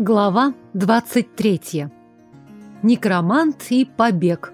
Глава 23. Некромант и побег.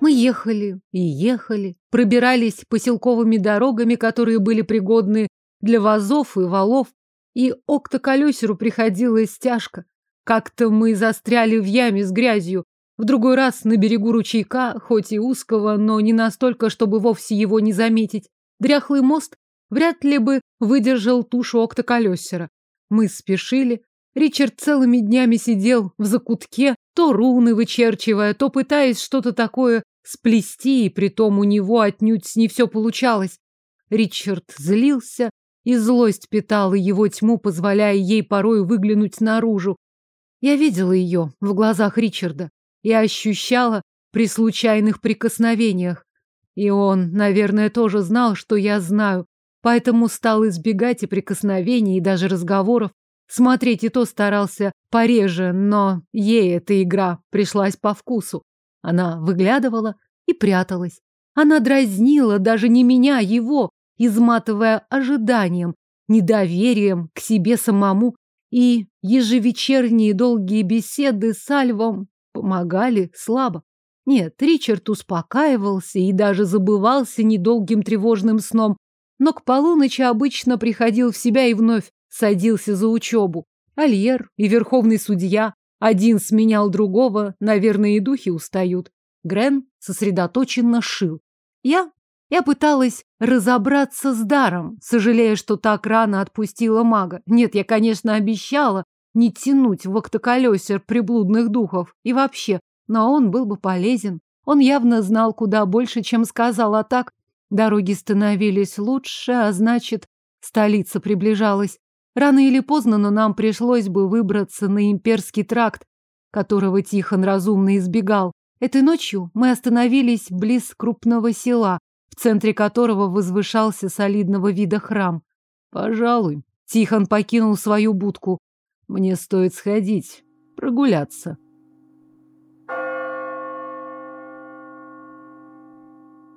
Мы ехали и ехали, пробирались поселковыми дорогами, которые были пригодны для вазов и валов, и октоколесеру приходилось тяжко. Как-то мы застряли в яме с грязью, в другой раз на берегу ручейка, хоть и узкого, но не настолько, чтобы вовсе его не заметить. Дряхлый мост вряд ли бы выдержал тушу октоколесера. Мы спешили. Ричард целыми днями сидел в закутке, то руны вычерчивая, то пытаясь что-то такое сплести, и притом у него отнюдь не все получалось. Ричард злился, и злость питала его тьму, позволяя ей порой выглянуть наружу. Я видела ее в глазах Ричарда и ощущала при случайных прикосновениях. И он, наверное, тоже знал, что я знаю, поэтому стал избегать и прикосновений, и даже разговоров. Смотреть и то старался пореже, но ей эта игра пришлась по вкусу. Она выглядывала и пряталась. Она дразнила даже не меня, его, изматывая ожиданием, недоверием к себе самому, и ежевечерние долгие беседы с Альвом помогали слабо. Нет, Ричард успокаивался и даже забывался недолгим тревожным сном, но к полуночи обычно приходил в себя и вновь садился за учебу. Альер и верховный судья, один сменял другого, наверное, и духи устают. Грен сосредоточенно шил. Я? Я пыталась разобраться с даром, сожалея, что так рано отпустила мага. Нет, я, конечно, обещала не тянуть в октоколесер приблудных духов и вообще, но он был бы полезен. Он явно знал куда больше, чем сказал, а так Дороги становились лучше, а значит, столица приближалась. Рано или поздно, но нам пришлось бы выбраться на имперский тракт, которого Тихон разумно избегал. Этой ночью мы остановились близ крупного села, в центре которого возвышался солидного вида храм. Пожалуй, Тихон покинул свою будку. Мне стоит сходить, прогуляться.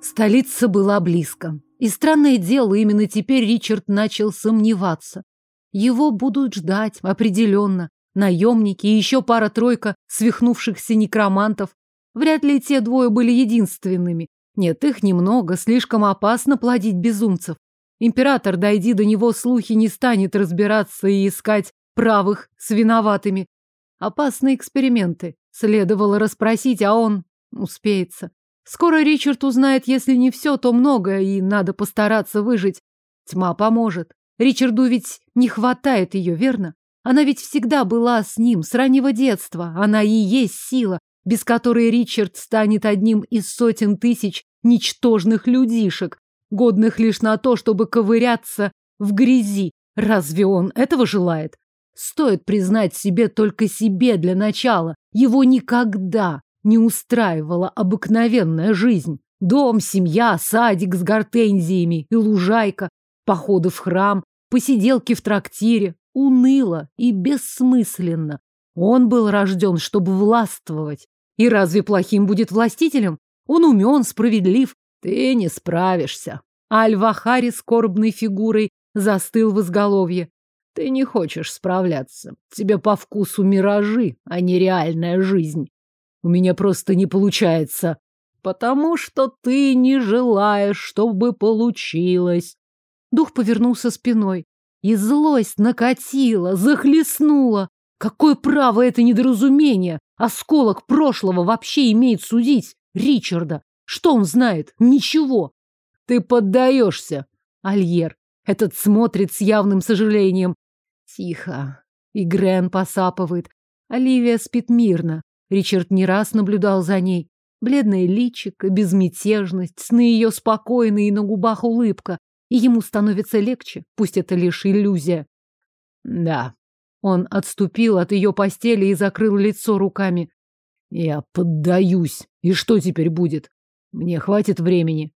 Столица была близко. И странное дело, именно теперь Ричард начал сомневаться. Его будут ждать, определенно. Наемники и еще пара-тройка свихнувшихся некромантов. Вряд ли те двое были единственными. Нет, их немного, слишком опасно плодить безумцев. Император, дойди до него, слухи не станет разбираться и искать правых с виноватыми. Опасные эксперименты. Следовало расспросить, а он успеется. Скоро Ричард узнает, если не все, то многое, и надо постараться выжить. Тьма поможет. Ричарду ведь не хватает ее, верно? Она ведь всегда была с ним, с раннего детства. Она и есть сила, без которой Ричард станет одним из сотен тысяч ничтожных людишек, годных лишь на то, чтобы ковыряться в грязи. Разве он этого желает? Стоит признать себе только себе для начала. Его никогда, не устраивала обыкновенная жизнь. Дом, семья, садик с гортензиями и лужайка, походы в храм, посиделки в трактире. Уныло и бессмысленно. Он был рожден, чтобы властвовать. И разве плохим будет властителем? Он умен, справедлив. Ты не справишься. Аль-Вахари скорбной фигурой застыл в изголовье. Ты не хочешь справляться. Тебе по вкусу миражи, а не реальная жизнь. У меня просто не получается. Потому что ты не желаешь, чтобы получилось. Дух повернулся спиной. И злость накатила, захлестнула. Какое право это недоразумение? Осколок прошлого вообще имеет судить Ричарда. Что он знает? Ничего. Ты поддаешься, Альер. Этот смотрит с явным сожалением. Тихо. И Грен посапывает. Оливия спит мирно. Ричард не раз наблюдал за ней. Бледное личико, безмятежность, сны ее спокойные и на губах улыбка. И ему становится легче, пусть это лишь иллюзия. Да. Он отступил от ее постели и закрыл лицо руками. Я поддаюсь. И что теперь будет? Мне хватит времени.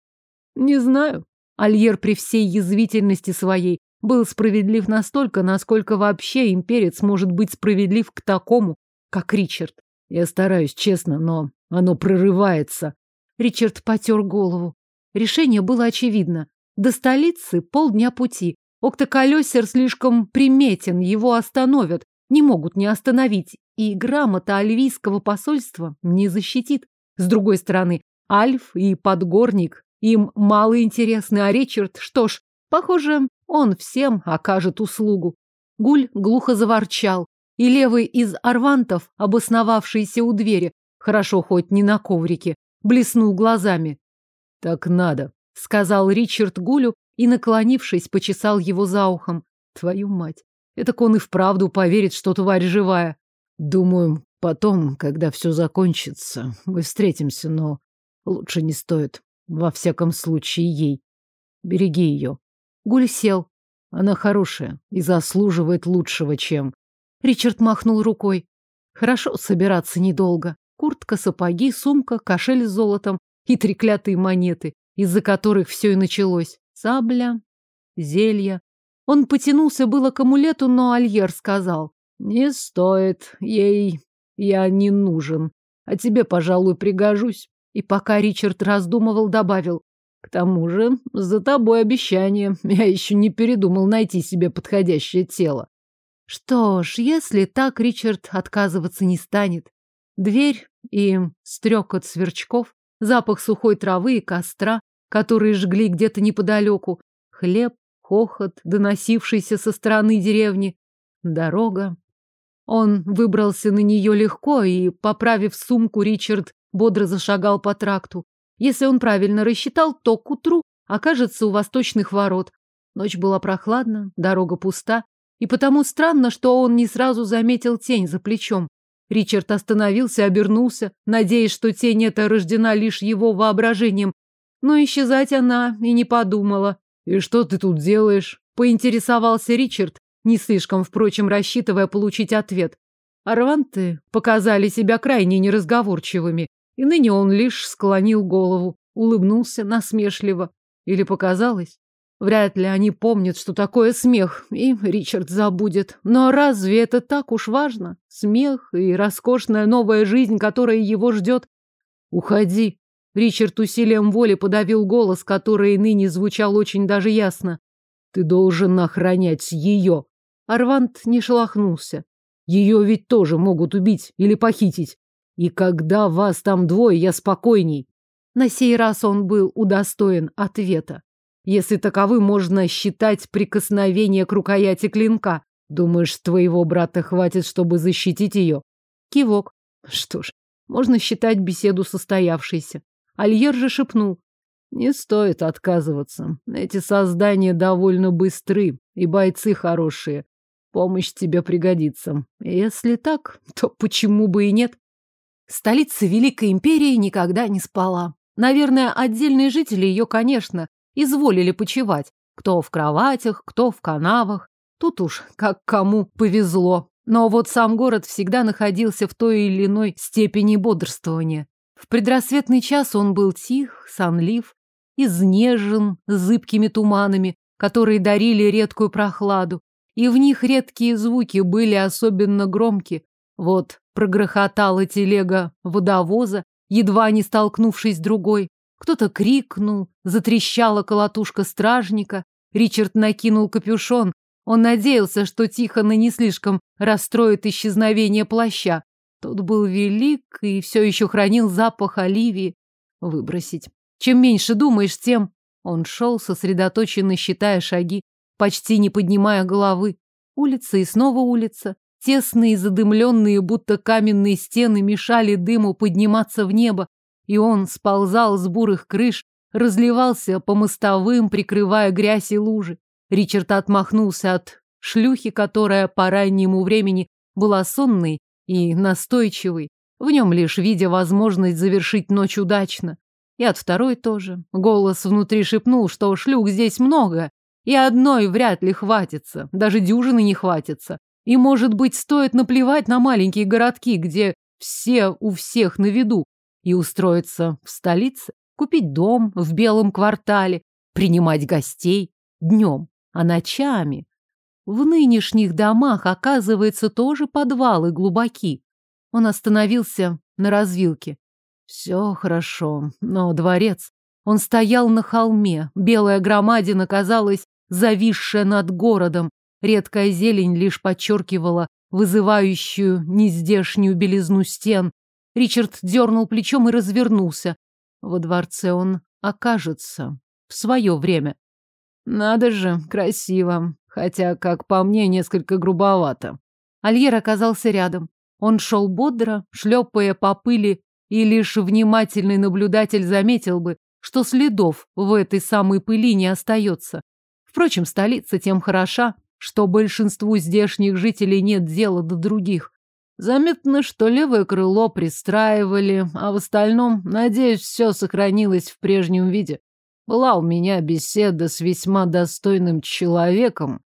Не знаю. Альер при всей язвительности своей был справедлив настолько, насколько вообще имперец может быть справедлив к такому, как Ричард. Я стараюсь, честно, но оно прорывается. Ричард потер голову. Решение было очевидно. До столицы полдня пути. Октоколесер слишком приметен, его остановят. Не могут не остановить. И грамота альвийского посольства не защитит. С другой стороны, Альф и Подгорник им мало интересны, а Ричард, что ж, похоже, он всем окажет услугу. Гуль глухо заворчал, и левый из арвантов, обосновавшийся у двери, хорошо хоть не на коврике, блеснул глазами. «Так надо», — сказал Ричард Гулю и, наклонившись, почесал его за ухом. «Твою мать! Это он и вправду поверит, что тварь живая. Думаю, потом, когда все закончится, мы встретимся, но лучше не стоит. Во всяком случае, ей. Береги ее». Гуль сел. Она хорошая и заслуживает лучшего, чем... Ричард махнул рукой. Хорошо собираться недолго. Куртка, сапоги, сумка, кошель с золотом и треклятые монеты, из-за которых все и началось. Сабля, зелья. Он потянулся было к амулету, но Альер сказал. Не стоит, ей я не нужен. А тебе, пожалуй, пригожусь. И пока Ричард раздумывал, добавил. К тому же, за тобой обещание. Я еще не передумал найти себе подходящее тело. Что ж, если так, Ричард отказываться не станет. Дверь и стрекот сверчков, запах сухой травы и костра, которые жгли где-то неподалеку, хлеб, хохот, доносившийся со стороны деревни, дорога. Он выбрался на нее легко и, поправив сумку, Ричард бодро зашагал по тракту. Если он правильно рассчитал, то к утру окажется у восточных ворот. Ночь была прохладна, дорога пуста, и потому странно, что он не сразу заметил тень за плечом. Ричард остановился, обернулся, надеясь, что тень эта рождена лишь его воображением. Но исчезать она и не подумала. «И что ты тут делаешь?» — поинтересовался Ричард, не слишком, впрочем, рассчитывая получить ответ. Арванты показали себя крайне неразговорчивыми, и ныне он лишь склонил голову, улыбнулся насмешливо. Или показалось? Вряд ли они помнят, что такое смех, и Ричард забудет. Но разве это так уж важно? Смех и роскошная новая жизнь, которая его ждет? Уходи. Ричард усилием воли подавил голос, который ныне звучал очень даже ясно. Ты должен охранять ее. Арвант не шелохнулся. Ее ведь тоже могут убить или похитить. И когда вас там двое, я спокойней. На сей раз он был удостоен ответа если таковы можно считать прикосновение к рукояти клинка. Думаешь, твоего брата хватит, чтобы защитить ее? Кивок. Что ж, можно считать беседу состоявшейся. Альер же шепнул. Не стоит отказываться. Эти создания довольно быстры, и бойцы хорошие. Помощь тебе пригодится. Если так, то почему бы и нет? Столица Великой Империи никогда не спала. Наверное, отдельные жители ее, конечно, изволили почевать. Кто в кроватях, кто в канавах. Тут уж как кому повезло. Но вот сам город всегда находился в той или иной степени бодрствования. В предрассветный час он был тих, сонлив, изнежен зыбкими туманами, которые дарили редкую прохладу, и в них редкие звуки были особенно громкие. Вот прогрохотала телега водовоза, едва не столкнувшись с другой. Кто-то крикнул, затрещала колотушка стражника. Ричард накинул капюшон. Он надеялся, что Тихона не слишком расстроит исчезновение плаща. Тот был велик и все еще хранил запах оливии. Выбросить. Чем меньше думаешь, тем... Он шел, сосредоточенно считая шаги, почти не поднимая головы. Улица и снова улица. Тесные, задымленные, будто каменные стены мешали дыму подниматься в небо и он сползал с бурых крыш, разливался по мостовым, прикрывая грязь и лужи. Ричард отмахнулся от шлюхи, которая по раннему времени была сонной и настойчивой, в нем лишь видя возможность завершить ночь удачно. И от второй тоже. Голос внутри шепнул, что шлюх здесь много, и одной вряд ли хватится, даже дюжины не хватится. И, может быть, стоит наплевать на маленькие городки, где все у всех на виду, и устроиться в столице, купить дом в белом квартале, принимать гостей днем, а ночами. В нынешних домах, оказывается, тоже подвалы глубоки. Он остановился на развилке. Все хорошо, но дворец. Он стоял на холме, белая громадина казалась зависшая над городом, редкая зелень лишь подчеркивала вызывающую нездешнюю белизну стен. Ричард дернул плечом и развернулся. Во дворце он окажется в свое время. Надо же, красиво, хотя, как по мне, несколько грубовато. Альер оказался рядом. Он шел бодро, шлепая по пыли, и лишь внимательный наблюдатель заметил бы, что следов в этой самой пыли не остается. Впрочем, столица тем хороша, что большинству здешних жителей нет дела до других. Заметно, что левое крыло пристраивали, а в остальном, надеюсь, все сохранилось в прежнем виде. Была у меня беседа с весьма достойным человеком,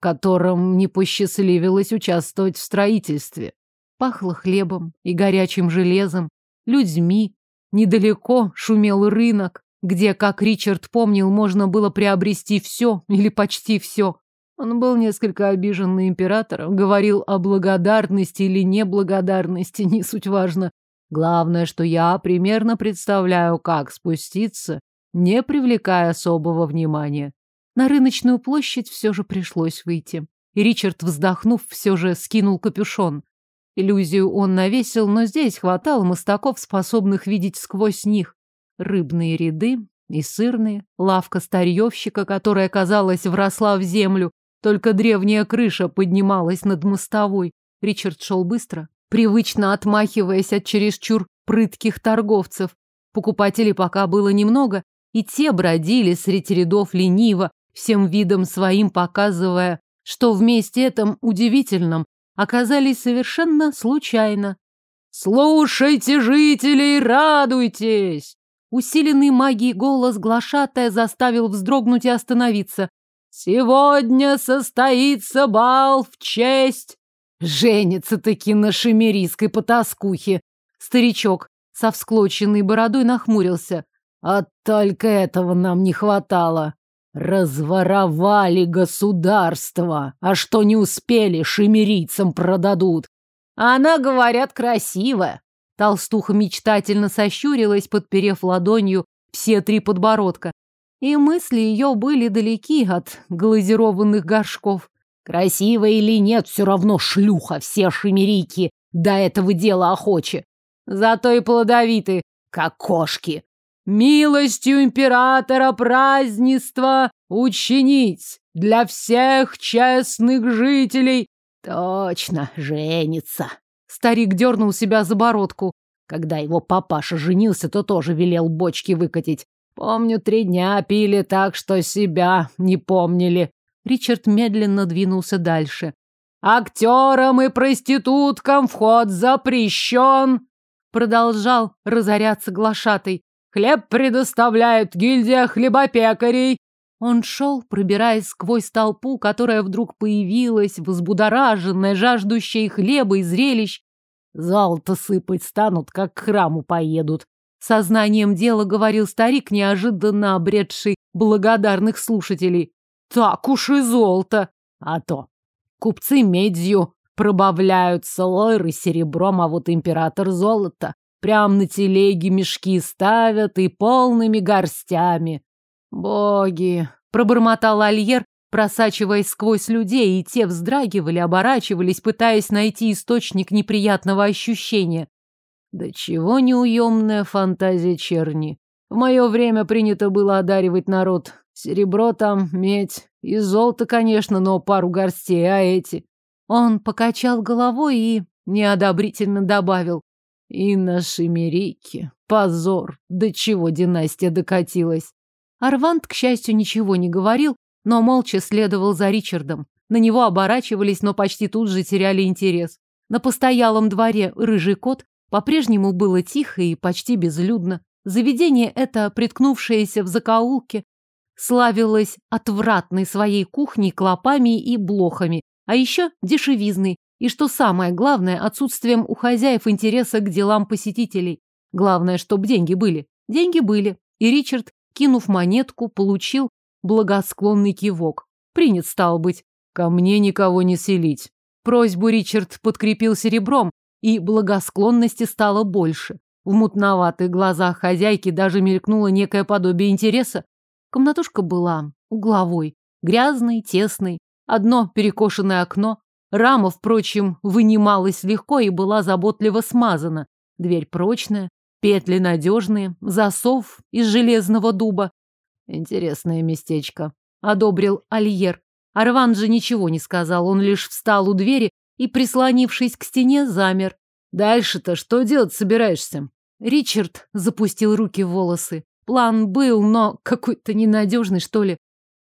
которым не посчастливилось участвовать в строительстве. Пахло хлебом и горячим железом, людьми. Недалеко шумел рынок, где, как Ричард помнил, можно было приобрести все или почти все. Он был несколько обижен на императора, говорил о благодарности или неблагодарности, не суть важно. Главное, что я примерно представляю, как спуститься не привлекая особого внимания. На рыночную площадь все же пришлось выйти. И Ричард, вздохнув, все же скинул капюшон. Иллюзию он навесил, но здесь хватало мостаков, способных видеть сквозь них. Рыбные ряды и сырные, лавка старьевщика, которая, казалось, вросла в землю, только древняя крыша поднималась над мостовой. Ричард шел быстро, привычно отмахиваясь от чересчур прытких торговцев. Покупателей пока было немного, и те бродили среди рядов лениво, всем видом своим показывая, что вместе этом удивительном оказались совершенно случайно. «Слушайте, жители, радуйтесь!» Усиленный магией голос глашатая заставил вздрогнуть и остановиться. «Сегодня состоится бал в честь...» «Женится-таки на шемерийской потаскухе!» Старичок со всклоченной бородой нахмурился. А только этого нам не хватало. Разворовали государство, а что не успели, шемерийцам продадут. Она, говорят, красивая. Толстуха мечтательно сощурилась, подперев ладонью все три подбородка. И мысли ее были далеки от глазированных горшков. Красивая или нет, все равно шлюха, все шемерийки до этого дела охочи. Зато и плодовиты, как кошки. Милостью императора празднества учинить для всех честных жителей. Точно, женится. Старик дернул себя за бородку. Когда его папаша женился, то тоже велел бочки выкатить. Помню, три дня пили так, что себя не помнили. Ричард медленно двинулся дальше. Актерам и проституткам вход запрещен. Продолжал разоряться глашатый. Хлеб предоставляет гильдия хлебопекарей. Он шел, пробираясь сквозь толпу, которая вдруг появилась, взбудораженная, жаждущая хлеба и зрелищ. Зал-то сыпать станут, как к храму поедут. Сознанием дела говорил старик, неожиданно обретший благодарных слушателей. Так уж и золото. А то. Купцы медью пробавляются, лойры серебром, а вот император золото. Прям на телеге мешки ставят и полными горстями. Боги! Пробормотал Альер, просачиваясь сквозь людей, и те вздрагивали, оборачивались, пытаясь найти источник неприятного ощущения. Да чего неуемная фантазия черни. В мое время принято было одаривать народ. Серебро там, медь и золото, конечно, но пару горстей, а эти... Он покачал головой и неодобрительно добавил. И на Шемерике. Позор. До чего династия докатилась. Арвант, к счастью, ничего не говорил, но молча следовал за Ричардом. На него оборачивались, но почти тут же теряли интерес. На постоялом дворе рыжий кот по-прежнему было тихо и почти безлюдно. Заведение это, приткнувшееся в закоулке, славилось отвратной своей кухней, клопами и блохами, а еще дешевизной, и что самое главное, отсутствием у хозяев интереса к делам посетителей. Главное, чтобы деньги были. Деньги были. И Ричард, кинув монетку, получил благосклонный кивок. Принят, стал быть. Ко мне никого не селить. Просьбу Ричард подкрепил серебром, и благосклонности стало больше. В мутноватых глазах хозяйки даже мелькнуло некое подобие интереса. Комнатушка была угловой, грязной, тесной. Одно перекошенное окно. Рама, впрочем, вынималась легко и была заботливо смазана. Дверь прочная, петли надежные, засов из железного дуба. Интересное местечко, одобрил Альер. Арван же ничего не сказал, он лишь встал у двери и, прислонившись к стене, замер. Дальше-то что делать собираешься? Ричард запустил руки в волосы. План был, но какой-то ненадежный, что ли.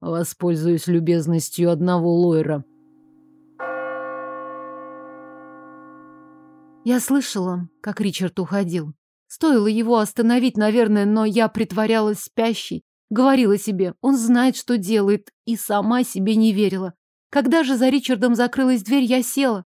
Воспользуюсь любезностью одного лойра. Я слышала, как Ричард уходил. Стоило его остановить, наверное, но я притворялась спящей. Говорила себе, он знает, что делает, и сама себе не верила. Когда же за Ричардом закрылась дверь, я села.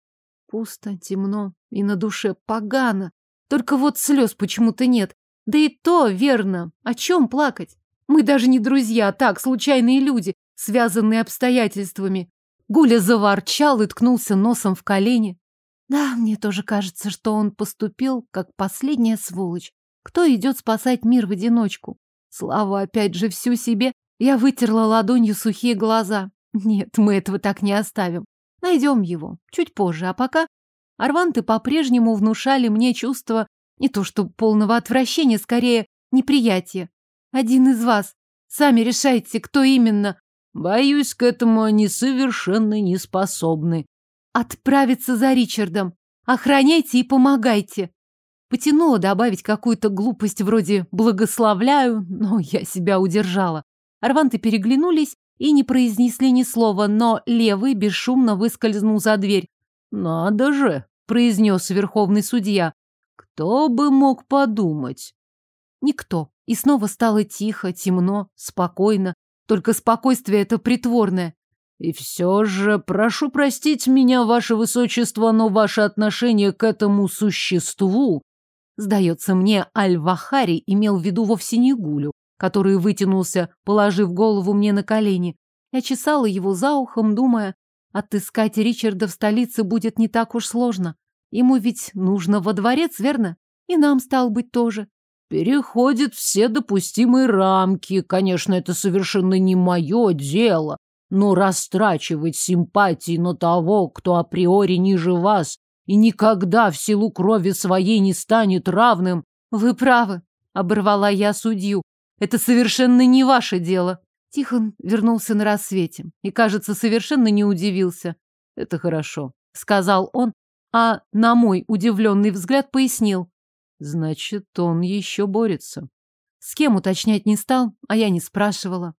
Пусто, темно и на душе погано. Только вот слез почему-то нет. Да и то верно. О чем плакать? Мы даже не друзья, а так, случайные люди, связанные обстоятельствами. Гуля заворчал и ткнулся носом в колени. Да, мне тоже кажется, что он поступил как последняя сволочь. Кто идет спасать мир в одиночку? Слава опять же всю себе. Я вытерла ладонью сухие глаза. Нет, мы этого так не оставим. Найдем его. Чуть позже. А пока Арванты по-прежнему внушали мне чувство не то что полного отвращения, скорее неприятия. Один из вас. Сами решайте, кто именно. Боюсь, к этому они совершенно не способны. Отправиться за Ричардом. Охраняйте и помогайте. Потянула добавить какую-то глупость вроде «благословляю», но я себя удержала. Арванты переглянулись и не произнесли ни слова, но левый бесшумно выскользнул за дверь. «Надо же!» — произнес верховный судья. «Кто бы мог подумать?» Никто. И снова стало тихо, темно, спокойно. Только спокойствие это притворное. И все же, прошу простить меня, ваше высочество, но ваше отношение к этому существу Сдается мне, Аль-Вахари имел в виду вовсе не Гулю, который вытянулся, положив голову мне на колени. Я чесала его за ухом, думая, отыскать Ричарда в столице будет не так уж сложно. Ему ведь нужно во дворец, верно? И нам, стал быть, тоже. Переходит все допустимые рамки. Конечно, это совершенно не мое дело. Но растрачивать симпатии на того, кто априори ниже вас, и никогда в силу крови своей не станет равным. Вы правы, оборвала я судью. Это совершенно не ваше дело. Тихон вернулся на рассвете и, кажется, совершенно не удивился. Это хорошо, сказал он, а на мой удивленный взгляд пояснил. Значит, он еще борется. С кем уточнять не стал, а я не спрашивала.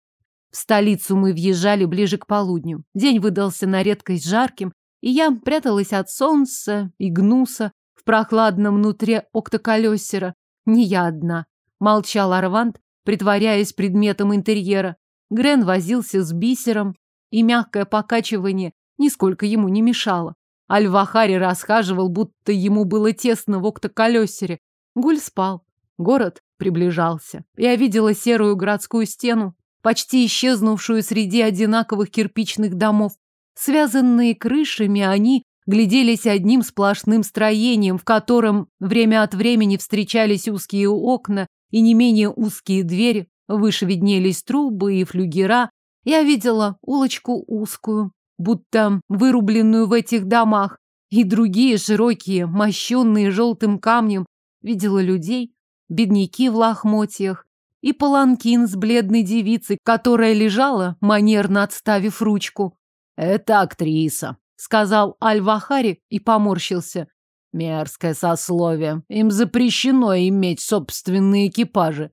В столицу мы въезжали ближе к полудню. День выдался на редкость жарким, и я пряталась от солнца и гнуса в прохладном внутри октоколесера. Не я одна. Молчал Арвант, притворяясь предметом интерьера. Грен возился с бисером, и мягкое покачивание нисколько ему не мешало. Альвахари расхаживал, будто ему было тесно в октоколесере. Гуль спал. Город приближался. Я видела серую городскую стену, почти исчезнувшую среди одинаковых кирпичных домов. Связанные крышами, они гляделись одним сплошным строением, в котором время от времени встречались узкие окна и не менее узкие двери, выше виднелись трубы и флюгера. Я видела улочку узкую, будто вырубленную в этих домах, и другие широкие, мощенные желтым камнем. Видела людей, бедняки в лохмотьях, и паланкин с бледной девицей, которая лежала, манерно отставив ручку. «Это актриса», — сказал Аль-Вахари и поморщился. «Мерзкое сословие. Им запрещено иметь собственные экипажи».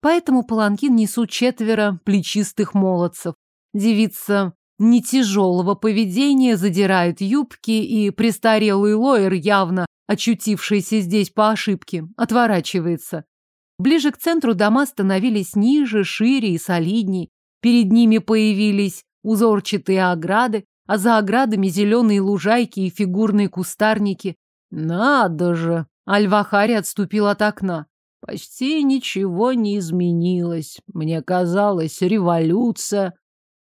Поэтому паланкин несут четверо плечистых молодцев. Девица не тяжелого поведения задирает юбки, и престарелый лоер, явно очутившийся здесь по ошибке, отворачивается. Ближе к центру дома становились ниже, шире и солидней. Перед ними появились узорчатые ограды, а за оградами зеленые лужайки и фигурные кустарники. Надо же! Альвахари отступил от окна. Почти ничего не изменилось. Мне казалось, революция.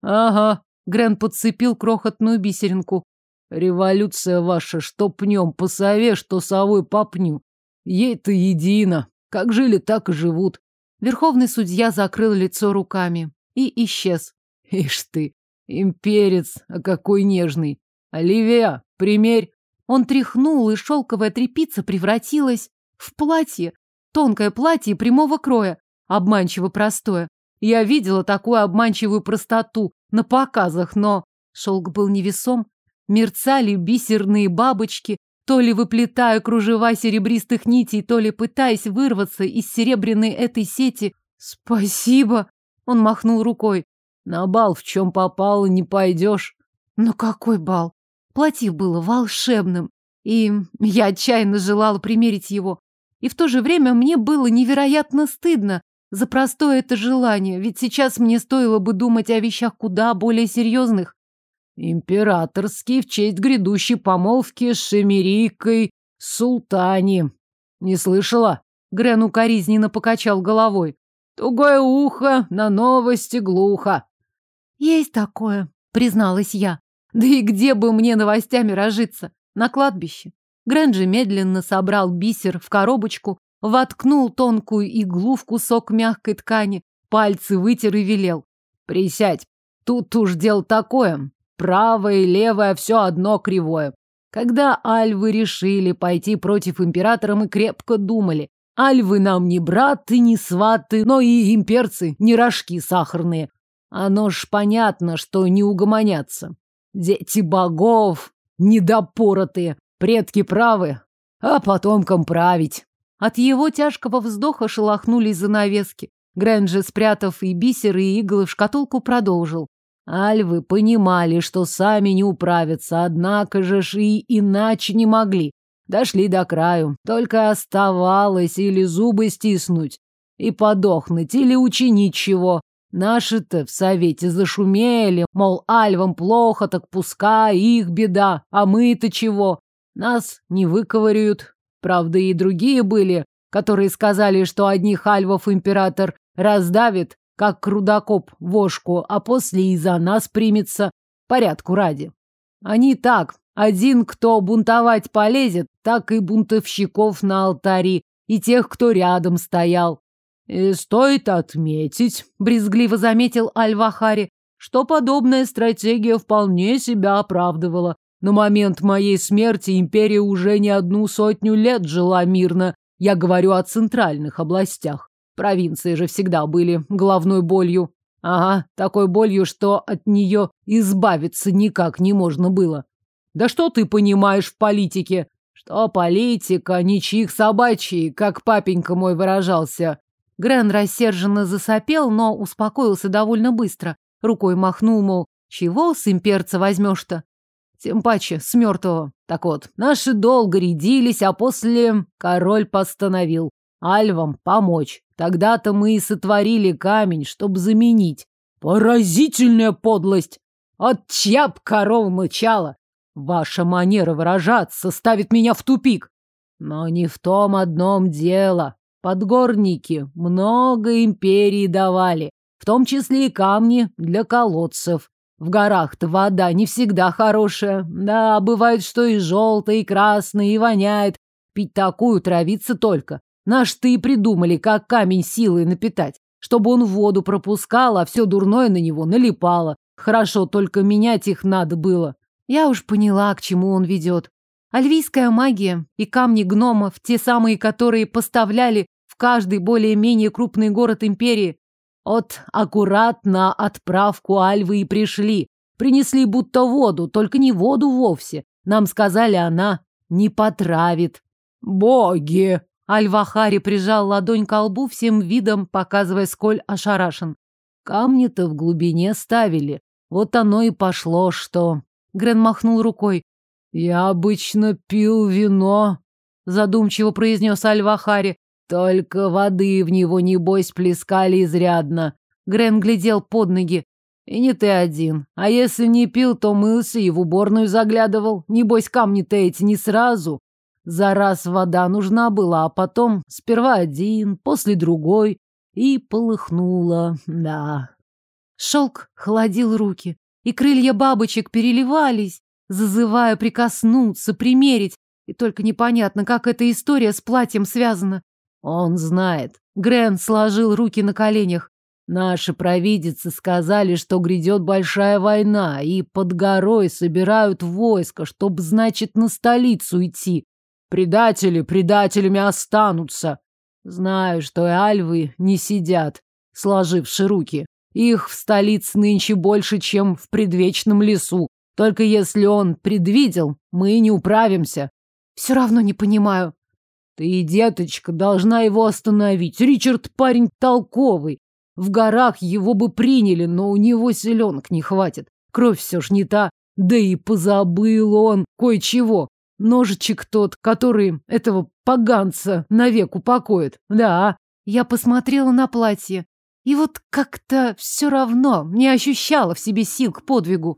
Ага, Грен подцепил крохотную бисеринку. Революция ваша, что пнем по сове, что совой попню. Ей-то едино. Как жили, так и живут. Верховный судья закрыл лицо руками и исчез. Ишь ты, имперец, а какой нежный. Оливия, примерь. Он тряхнул, и шелковая тряпица превратилась в платье. Тонкое платье прямого кроя, обманчиво простое. Я видела такую обманчивую простоту на показах, но шелк был невесом. Мерцали бисерные бабочки, то ли выплетая кружева серебристых нитей, то ли пытаясь вырваться из серебряной этой сети. «Спасибо!» — он махнул рукой. «На бал в чем попало, не пойдешь». «Но какой бал?» Платье было волшебным, и я отчаянно желала примерить его. И в то же время мне было невероятно стыдно за простое это желание, ведь сейчас мне стоило бы думать о вещах куда более серьезных. Императорский в честь грядущей помолвки с Шемерикой Султани. Не слышала? Грен укоризненно покачал головой. Тугое ухо, на новости глухо. Есть такое, призналась я. Да и где бы мне новостями разжиться? На кладбище. Грэнджи медленно собрал бисер в коробочку, воткнул тонкую иглу в кусок мягкой ткани, пальцы вытер и велел. Присядь. Тут уж дело такое. Правое и левое все одно кривое. Когда альвы решили пойти против императора, мы крепко думали. Альвы нам не браты, не сваты, но и имперцы, не рожки сахарные. Оно ж понятно, что не угомонятся. Дети богов, недопоротые, предки правы, а потомкам править. От его тяжкого вздоха шелохнулись занавески. Грэнджи, спрятав и бисеры, и иглы в шкатулку, продолжил. Альвы понимали, что сами не управятся, однако же ж и иначе не могли. Дошли до краю, только оставалось или зубы стиснуть и подохнуть, или учинить чего. Наши-то в совете зашумели, мол, альвам плохо, так пускай, их беда, а мы-то чего? Нас не выковыряют. Правда, и другие были, которые сказали, что одних альвов император раздавит, как рудокоп вошку, а после и за нас примется, порядку ради. Они так, один, кто бунтовать полезет, так и бунтовщиков на алтари, и тех, кто рядом стоял. И стоит отметить, брезгливо заметил Аль-Вахари, что подобная стратегия вполне себя оправдывала. На момент моей смерти империя уже не одну сотню лет жила мирно. Я говорю о центральных областях. Провинции же всегда были головной болью. Ага, такой болью, что от нее избавиться никак не можно было. Да что ты понимаешь в политике? Что политика, ничьих собачий, как папенька мой выражался. Грен рассерженно засопел, но успокоился довольно быстро. Рукой махнул, мол, чего с имперца возьмешь-то? Тем паче с мертвого. Так вот, наши долго рядились, а после король постановил альвам помочь. Тогда-то мы и сотворили камень, чтобы заменить. Поразительная подлость! От чья б корова мычала? Ваша манера выражаться ставит меня в тупик. Но не в том одном дело. Подгорники много империи давали, в том числе и камни для колодцев. В горах-то вода не всегда хорошая. Да, бывает, что и желтая, и красная, и воняет. Пить такую травиться только. Наш-то и придумали, как камень силой напитать, чтобы он воду пропускал, а все дурное на него налипало. Хорошо, только менять их надо было. Я уж поняла, к чему он ведет. Альвийская магия и камни гномов, те самые, которые поставляли в каждый более-менее крупный город империи. От аккуратно отправку Альвы и пришли. Принесли будто воду, только не воду вовсе. Нам сказали, она не потравит. «Боги!» Аль-Вахари прижал ладонь к лбу всем видом, показывая, сколь ошарашен. Камни-то в глубине ставили. Вот оно и пошло, что... Грен махнул рукой. Я обычно пил вино, задумчиво произнес Аль-Вахари. Только воды в него, небось, плескали изрядно. Грен глядел под ноги. И не ты один. А если не пил, то мылся и в уборную заглядывал. Небось, камни-то эти не сразу. За раз вода нужна была, а потом сперва один, после другой. И полыхнула, да. Шелк холодил руки, и крылья бабочек переливались, зазывая прикоснуться, примерить. И только непонятно, как эта история с платьем связана. Он знает. Грен сложил руки на коленях. Наши провидицы сказали, что грядет большая война, и под горой собирают войско, чтоб, значит, на столицу идти. Предатели предателями останутся. Знаю, что и альвы не сидят, сложивши руки. Их в столице нынче больше, чем в предвечном лесу. Только если он предвидел, мы не управимся. Все равно не понимаю. Ты, деточка, должна его остановить. Ричард парень толковый. В горах его бы приняли, но у него селенок не хватит. Кровь все ж не та. Да и позабыл он кое-чего. Ножичек тот, который этого поганца навек упокоит. Да. Я посмотрела на платье. И вот как-то все равно не ощущала в себе сил к подвигу.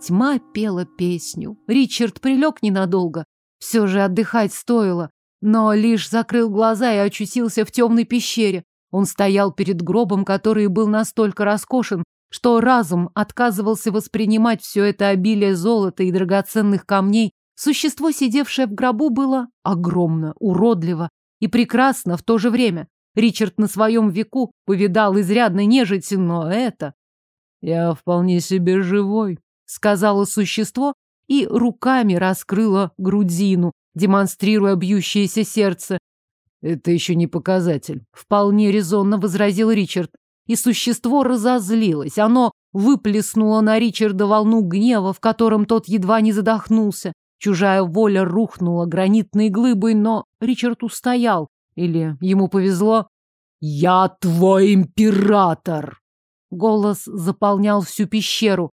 Тьма пела песню. Ричард прилег ненадолго. Все же отдыхать стоило. Но лишь закрыл глаза и очутился в темной пещере. Он стоял перед гробом, который был настолько роскошен, что разум отказывался воспринимать все это обилие золота и драгоценных камней. Существо, сидевшее в гробу, было огромно, уродливо и прекрасно в то же время. Ричард на своем веку повидал изрядной нежити, но это... «Я вполне себе живой», сказала существо и руками раскрыло грудину, демонстрируя бьющееся сердце. Это еще не показатель. Вполне резонно возразил Ричард. И существо разозлилось. Оно выплеснуло на Ричарда волну гнева, в котором тот едва не задохнулся. Чужая воля рухнула гранитной глыбой, но Ричард устоял. Или ему повезло? «Я твой император!» Голос заполнял всю пещеру.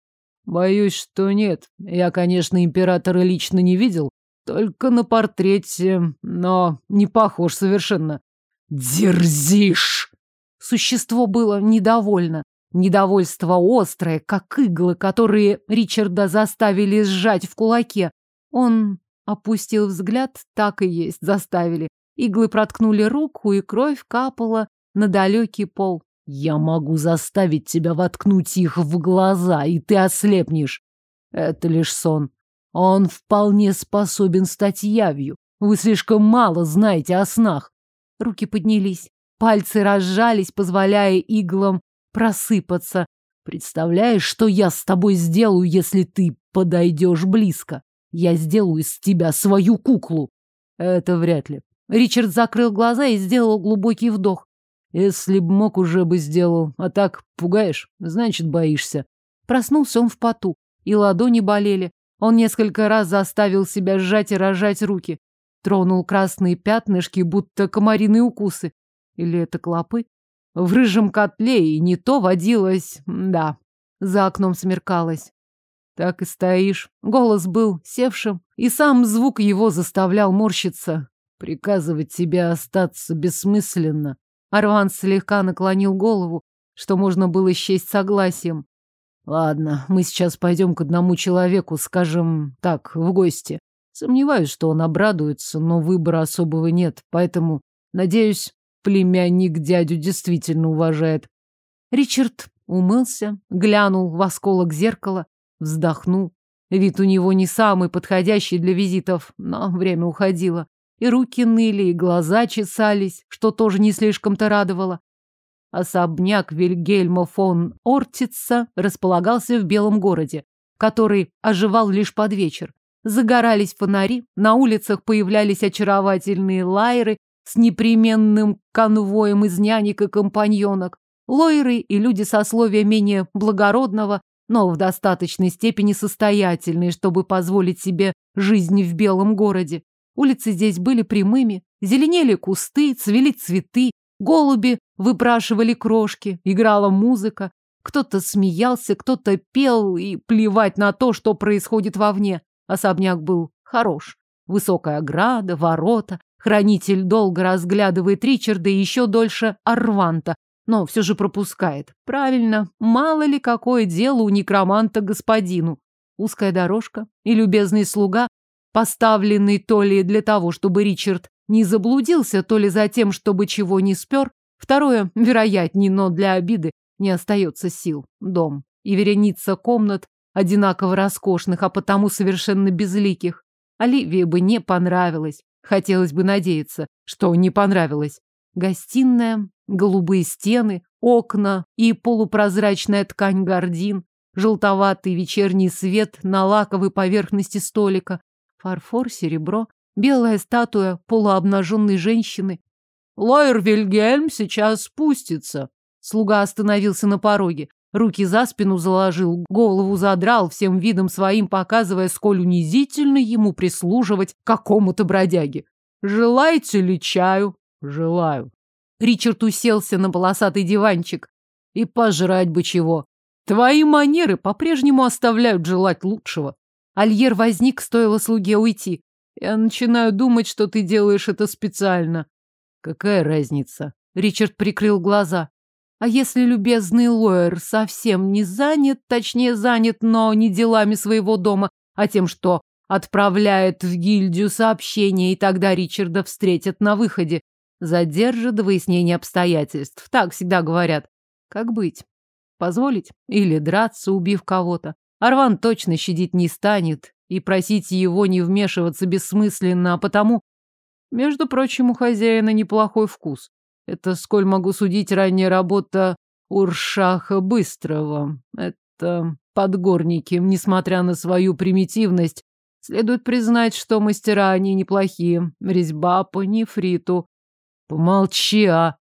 Боюсь, что нет. Я, конечно, императора лично не видел, только на портрете, но не похож совершенно. Дерзишь! Существо было недовольно. Недовольство острое, как иглы, которые Ричарда заставили сжать в кулаке. Он опустил взгляд, так и есть, заставили. Иглы проткнули руку, и кровь капала на далекий пол. Я могу заставить тебя воткнуть их в глаза, и ты ослепнешь. Это лишь сон. Он вполне способен стать явью. Вы слишком мало знаете о снах. Руки поднялись, пальцы разжались, позволяя иглам просыпаться. Представляешь, что я с тобой сделаю, если ты подойдешь близко? Я сделаю из тебя свою куклу. Это вряд ли. Ричард закрыл глаза и сделал глубокий вдох. Если б мог, уже бы сделал. А так, пугаешь, значит, боишься. Проснулся он в поту, и ладони болели. Он несколько раз заставил себя сжать и рожать руки. Тронул красные пятнышки, будто комариные укусы. Или это клопы? В рыжем котле и не то водилось... Да, за окном смеркалось. Так и стоишь. Голос был севшим, и сам звук его заставлял морщиться. Приказывать тебе остаться бессмысленно. Арван слегка наклонил голову, что можно было счесть согласием. Ладно, мы сейчас пойдем к одному человеку, скажем так, в гости. Сомневаюсь, что он обрадуется, но выбора особого нет, поэтому, надеюсь, племянник дядю действительно уважает. Ричард умылся, глянул в осколок зеркала, вздохнул. Вид у него не самый подходящий для визитов, но время уходило и руки ныли, и глаза чесались, что тоже не слишком-то радовало. Особняк Вильгельма фон Ортица располагался в Белом городе, который оживал лишь под вечер. Загорались фонари, на улицах появлялись очаровательные лайры с непременным конвоем из нянек и компаньонок. Лойры и люди сословия менее благородного, но в достаточной степени состоятельные, чтобы позволить себе жизнь в Белом городе. Улицы здесь были прямыми, зеленели кусты, цвели цветы, голуби выпрашивали крошки, играла музыка. Кто-то смеялся, кто-то пел, и плевать на то, что происходит вовне. Особняк был хорош. Высокая ограда, ворота. Хранитель долго разглядывает Ричарда и еще дольше Арванта, но все же пропускает. Правильно, мало ли какое дело у некроманта господину. Узкая дорожка и любезный слуга поставленный то ли для того, чтобы Ричард не заблудился, то ли за тем, чтобы чего не спер. Второе, вероятнее, но для обиды не остается сил. Дом и вереница комнат, одинаково роскошных, а потому совершенно безликих. Оливии бы не понравилось. Хотелось бы надеяться, что не понравилось. Гостиная, голубые стены, окна и полупрозрачная ткань гардин, желтоватый вечерний свет на лаковой поверхности столика, фарфор, серебро, белая статуя полуобнаженной женщины. Лойер Вильгельм сейчас спустится. Слуга остановился на пороге, руки за спину заложил, голову задрал, всем видом своим показывая, сколь унизительно ему прислуживать какому-то бродяге. «Желаете ли чаю?» «Желаю». Ричард уселся на полосатый диванчик. «И пожрать бы чего. Твои манеры по-прежнему оставляют желать лучшего». Альер возник, стоило слуге уйти. «Я начинаю думать, что ты делаешь это специально». «Какая разница?» Ричард прикрыл глаза. А если любезный Лоер совсем не занят, точнее занят, но не делами своего дома, а тем, что отправляет в гильдию сообщения, и тогда Ричарда встретят на выходе. Задержат до выяснения обстоятельств. Так всегда говорят. Как быть? Позволить? Или драться, убив кого-то? Арван точно щадить не станет, и просить его не вмешиваться бессмысленно, а потому... Между прочим, у хозяина неплохой вкус. Это, сколь могу судить, ранняя работа Уршаха Быстрого. Это подгорники, несмотря на свою примитивность. Следует признать, что мастера они неплохие. Резьба по нефриту. Помолчи, а!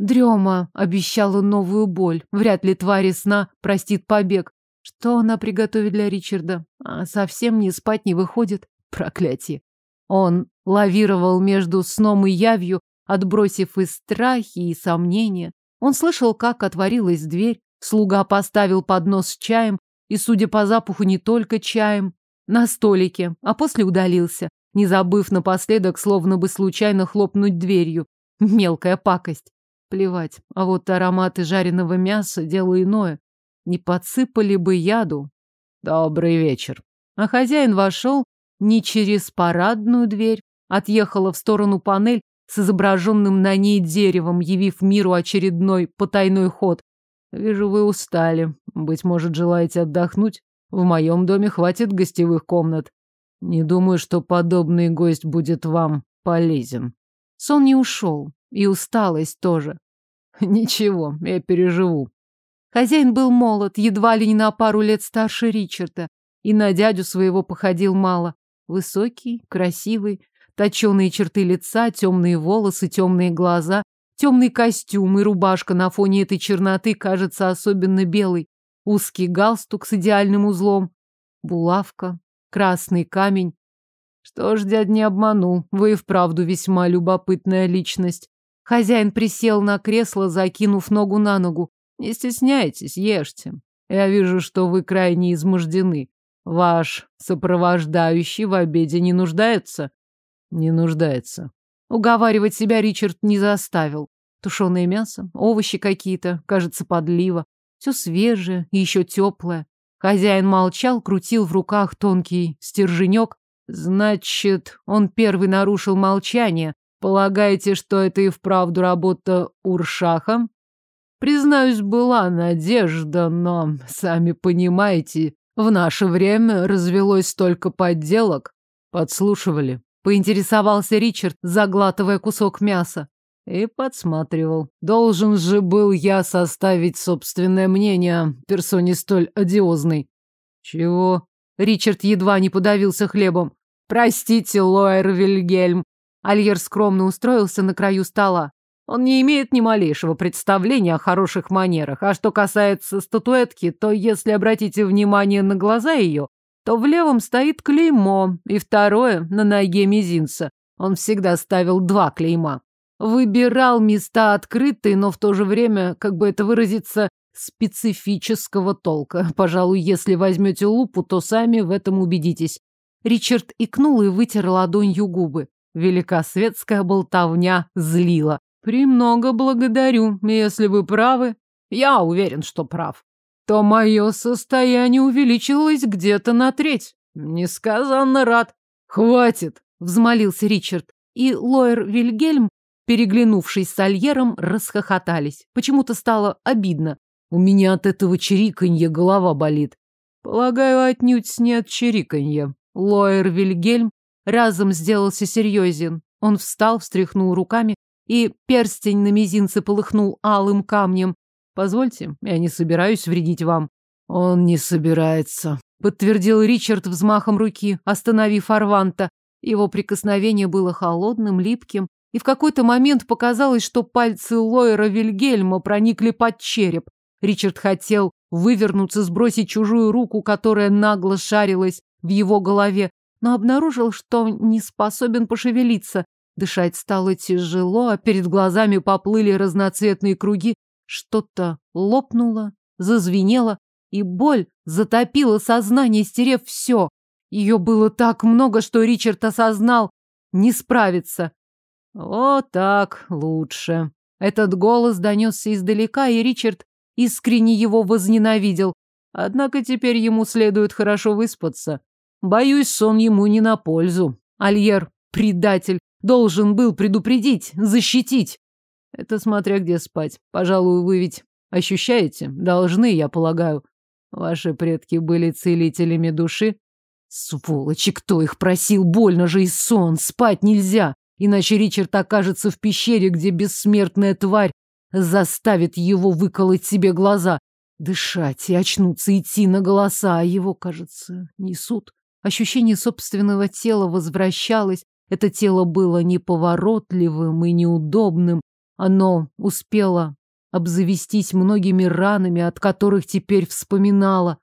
Дрема обещала новую боль. Вряд ли твари сна простит побег. Что она приготовит для Ричарда? А совсем не спать не выходит. Проклятие. Он лавировал между сном и явью, отбросив и страхи, и сомнения. Он слышал, как отворилась дверь, слуга поставил поднос с чаем, и, судя по запаху, не только чаем, на столике, а после удалился, не забыв напоследок, словно бы случайно хлопнуть дверью. Мелкая пакость. Плевать, а вот ароматы жареного мяса – дело иное. Не подсыпали бы яду. Добрый вечер. А хозяин вошел не через парадную дверь, отъехала в сторону панель с изображенным на ней деревом, явив миру очередной потайной ход. Вижу, вы устали. Быть может, желаете отдохнуть? В моем доме хватит гостевых комнат. Не думаю, что подобный гость будет вам полезен. Сон не ушел, и усталость тоже. Ничего, я переживу. Хозяин был молод, едва ли не на пару лет старше Ричарда, и на дядю своего походил мало. Высокий, красивый, Точеные черты лица, темные волосы, темные глаза, темный костюм и рубашка на фоне этой черноты кажется особенно белой. Узкий галстук с идеальным узлом, булавка, красный камень. Что ж, дядь не обманул, вы и вправду весьма любопытная личность. Хозяин присел на кресло, закинув ногу на ногу. Не стесняйтесь, ешьте. Я вижу, что вы крайне измождены. Ваш сопровождающий в обеде не нуждается? Не нуждается. Уговаривать себя Ричард не заставил. Тушеное мясо, овощи какие-то, кажется, подлива. Все свежее и еще теплое. Хозяин молчал, крутил в руках тонкий стерженек. Значит, он первый нарушил молчание. Полагаете, что это и вправду работа Уршаха? Признаюсь, была надежда, но, сами понимаете, в наше время развелось столько подделок. Подслушивали. Поинтересовался Ричард, заглатывая кусок мяса. И подсматривал. Должен же был я составить собственное мнение о персоне столь одиозной. Чего? Ричард едва не подавился хлебом. Простите, Лоэр Вильгельм. Альер скромно устроился на краю стола. Он не имеет ни малейшего представления о хороших манерах. А что касается статуэтки, то если обратите внимание на глаза ее, то в левом стоит клеймо, и второе на ноге мизинца. Он всегда ставил два клейма. Выбирал места открытые, но в то же время, как бы это выразиться, специфического толка. Пожалуй, если возьмете лупу, то сами в этом убедитесь. Ричард икнул и вытер ладонью губы. Великосветская болтовня злила. «Премного благодарю, если вы правы. Я уверен, что прав то мое состояние увеличилось где-то на треть. Несказанно рад. Хватит, взмолился Ричард. И Лоер Вильгельм, переглянувшись с Альером, расхохотались. Почему-то стало обидно. У меня от этого чириканья голова болит. Полагаю, отнюдь не от чириканья. Лоер Вильгельм разом сделался серьезен. Он встал, встряхнул руками, и перстень на мизинце полыхнул алым камнем. «Позвольте, я не собираюсь вредить вам». «Он не собирается», — подтвердил Ричард взмахом руки, остановив Арванта. Его прикосновение было холодным, липким, и в какой-то момент показалось, что пальцы Лойера Вильгельма проникли под череп. Ричард хотел вывернуться, сбросить чужую руку, которая нагло шарилась в его голове, но обнаружил, что не способен пошевелиться. Дышать стало тяжело, а перед глазами поплыли разноцветные круги. Что-то лопнуло, зазвенело, и боль затопила сознание, стерев все. Ее было так много, что Ричард осознал, не справится. Вот так лучше. Этот голос донесся издалека, и Ричард искренне его возненавидел. Однако теперь ему следует хорошо выспаться. Боюсь, сон ему не на пользу. Альер, предатель, должен был предупредить, защитить. Это смотря где спать. Пожалуй, вы ведь ощущаете? Должны, я полагаю. Ваши предки были целителями души? Сволочи, кто их просил? Больно же и сон, спать нельзя. Иначе Ричард окажется в пещере, где бессмертная тварь заставит его выколоть себе глаза. Дышать и очнуться, идти на голоса, а его, кажется, несут. Ощущение собственного тела возвращалось. Это тело было неповоротливым и неудобным. Оно успело обзавестись многими ранами, от которых теперь вспоминала.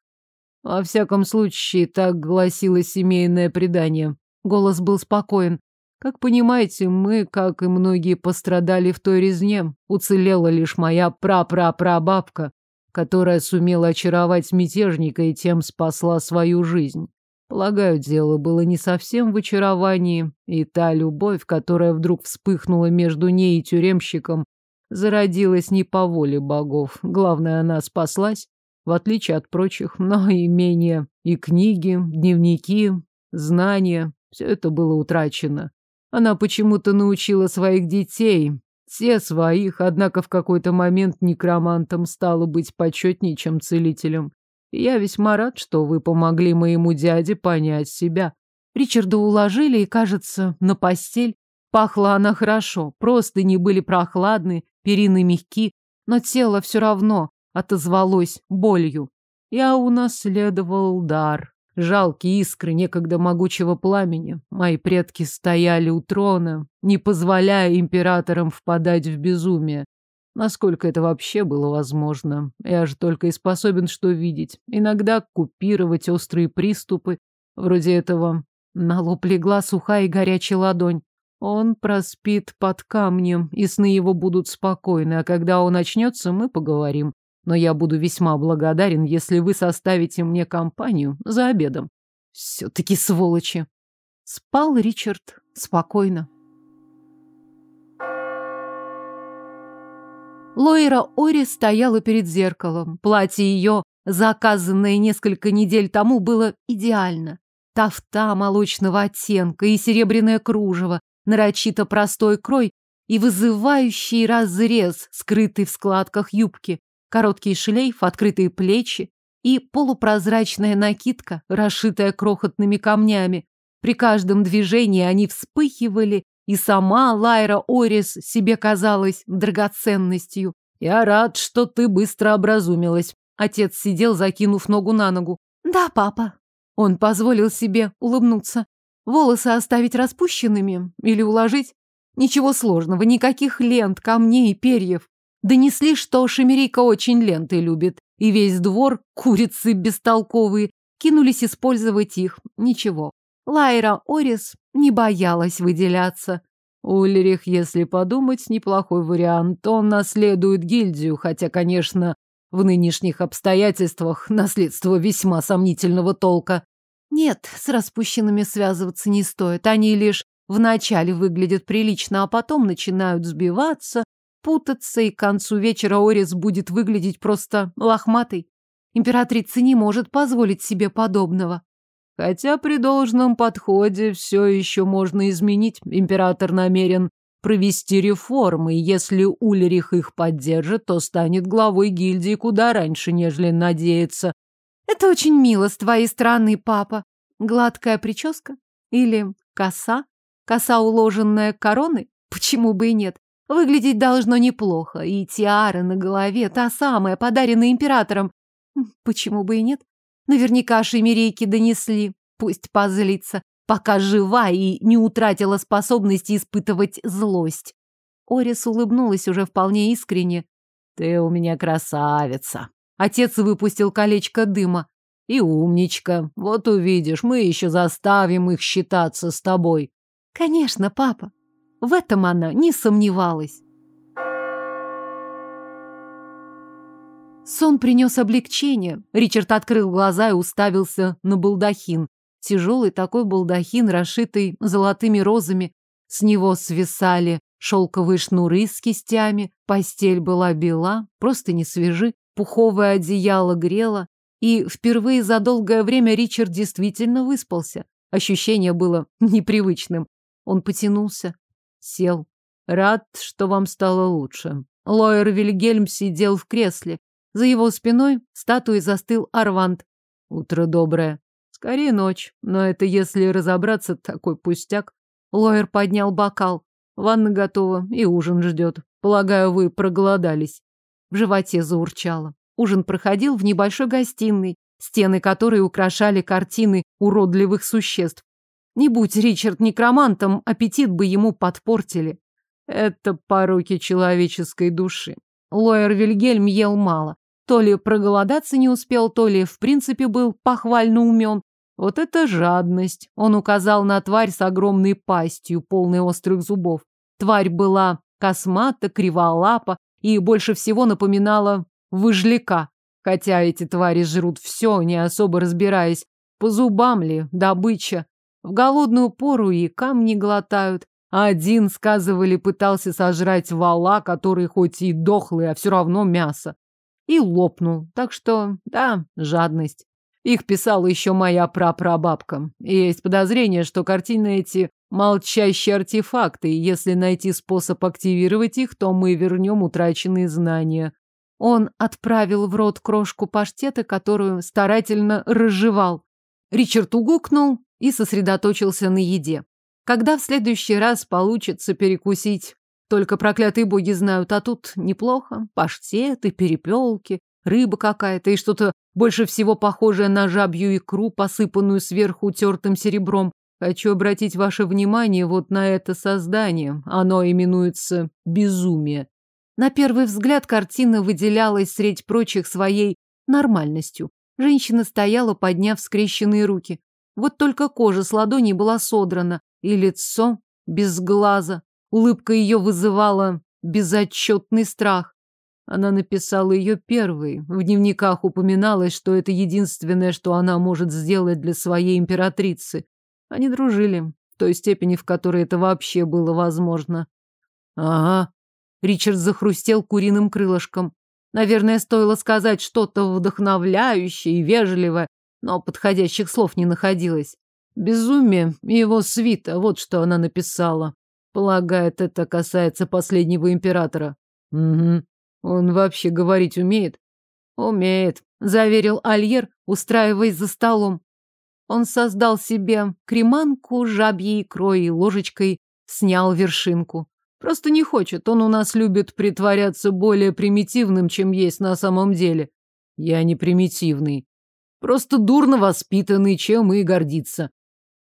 Во всяком случае, так гласило семейное предание. Голос был спокоен. Как понимаете, мы, как и многие, пострадали в той резне. Уцелела лишь моя прапрапрабабка, которая сумела очаровать мятежника и тем спасла свою жизнь. Полагаю, дело было не совсем в очаровании, и та любовь, которая вдруг вспыхнула между ней и тюремщиком, зародилась не по воле богов. Главное, она спаслась, в отличие от прочих, но имения и книги, дневники, знания, все это было утрачено. Она почему-то научила своих детей, все своих, однако в какой-то момент некромантом стало быть почетнее, чем целителем. Я весьма рад, что вы помогли моему дяде понять себя. Ричарда уложили и, кажется, на постель. Пахла она хорошо, просто не были прохладны, перины мягки, но тело все равно отозвалось болью. Я унаследовал дар. Жалкие искры некогда могучего пламени. Мои предки стояли у трона, не позволяя императорам впадать в безумие. Насколько это вообще было возможно? Я же только и способен что видеть. Иногда купировать острые приступы. Вроде этого. На лоб легла сухая и горячая ладонь. Он проспит под камнем, и сны его будут спокойны, а когда он очнется, мы поговорим но я буду весьма благодарен, если вы составите мне компанию за обедом. Все-таки сволочи. Спал Ричард спокойно. Лойра Ори стояла перед зеркалом. Платье ее, заказанное несколько недель тому, было идеально. Тафта молочного оттенка и серебряное кружево, нарочито простой крой и вызывающий разрез, скрытый в складках юбки. Короткий шлейф, открытые плечи и полупрозрачная накидка, расшитая крохотными камнями. При каждом движении они вспыхивали, и сама Лайра Орис себе казалась драгоценностью. «Я рад, что ты быстро образумилась». Отец сидел, закинув ногу на ногу. «Да, папа». Он позволил себе улыбнуться. Волосы оставить распущенными или уложить? Ничего сложного, никаких лент, камней и перьев. Донесли, что Шемерейка очень ленты любит, и весь двор, курицы бестолковые, кинулись использовать их. Ничего. Лайра Орис не боялась выделяться. Ульрих, если подумать, неплохой вариант. Он наследует гильдию, хотя, конечно, в нынешних обстоятельствах наследство весьма сомнительного толка. Нет, с распущенными связываться не стоит. Они лишь вначале выглядят прилично, а потом начинают сбиваться, путаться, и к концу вечера Орис будет выглядеть просто лохматой. Императрица не может позволить себе подобного. Хотя при должном подходе все еще можно изменить. Император намерен провести реформы, если Ульрих их поддержит, то станет главой гильдии куда раньше, нежели надеется. Это очень мило с твоей стороны, папа. Гладкая прическа или коса? Коса, уложенная короной? Почему бы и нет? Выглядеть должно неплохо. И тиара на голове, та самая, подаренная императором. Почему бы и нет? Наверняка шемерейки донесли. Пусть позлится, пока жива и не утратила способности испытывать злость. Орис улыбнулась уже вполне искренне. «Ты у меня красавица!» Отец выпустил колечко дыма. «И умничка. Вот увидишь, мы еще заставим их считаться с тобой». «Конечно, папа. В этом она не сомневалась. Сон принес облегчение. Ричард открыл глаза и уставился на балдахин. Тяжелый такой балдахин, расшитый золотыми розами. С него свисали шелковые шнуры с кистями. Постель была бела, просто не свежи. Пуховое одеяло грело. И впервые за долгое время Ричард действительно выспался. Ощущение было непривычным. Он потянулся, Сел. Рад, что вам стало лучше. Лоер Вильгельм сидел в кресле. За его спиной статуей застыл Арвант. Утро доброе. Скорее ночь, но это если разобраться, такой пустяк. Лоер поднял бокал. Ванна готова и ужин ждет. Полагаю, вы проголодались. В животе заурчало. Ужин проходил в небольшой гостиной, стены которой украшали картины уродливых существ. Не будь Ричард некромантом, аппетит бы ему подпортили. Это пороки человеческой души. Лоер Вильгельм ел мало. То ли проголодаться не успел, то ли в принципе был похвально умен. Вот это жадность. Он указал на тварь с огромной пастью, полной острых зубов. Тварь была космата, криволапа и больше всего напоминала выжляка. Хотя эти твари жрут все, не особо разбираясь, по зубам ли, добыча. В голодную пору и камни глотают. Один, сказывали, пытался сожрать вала, который хоть и дохлый, а все равно мясо. И лопнул. Так что, да, жадность. Их писала еще моя прапрабабка. Есть подозрение, что картины эти молчащие артефакты, и если найти способ активировать их, то мы вернем утраченные знания. Он отправил в рот крошку паштета, которую старательно разжевал. Ричард угукнул и сосредоточился на еде. Когда в следующий раз получится перекусить? Только проклятые боги знают, а тут неплохо. Паштеты, перепелки, рыба какая-то и что-то больше всего похожее на жабью икру, посыпанную сверху тертым серебром. Хочу обратить ваше внимание вот на это создание. Оно именуется «Безумие». На первый взгляд картина выделялась средь прочих своей нормальностью. Женщина стояла, подняв скрещенные руки. Вот только кожа с ладоней была содрана, и лицо без глаза. Улыбка ее вызывала безотчетный страх. Она написала ее первой. В дневниках упоминалось, что это единственное, что она может сделать для своей императрицы. Они дружили, в той степени, в которой это вообще было возможно. Ага. Ричард захрустел куриным крылышком. Наверное, стоило сказать что-то вдохновляющее и вежливое, но подходящих слов не находилось. Безумие и его свита, вот что она написала. Полагает, это касается последнего императора. Угу. Он вообще говорить умеет? Умеет, заверил Альер, устраиваясь за столом. Он создал себе креманку жабьей икрой и ложечкой снял вершинку. Просто не хочет, он у нас любит притворяться более примитивным, чем есть на самом деле. Я не примитивный, Просто дурно воспитанный, чем и гордиться.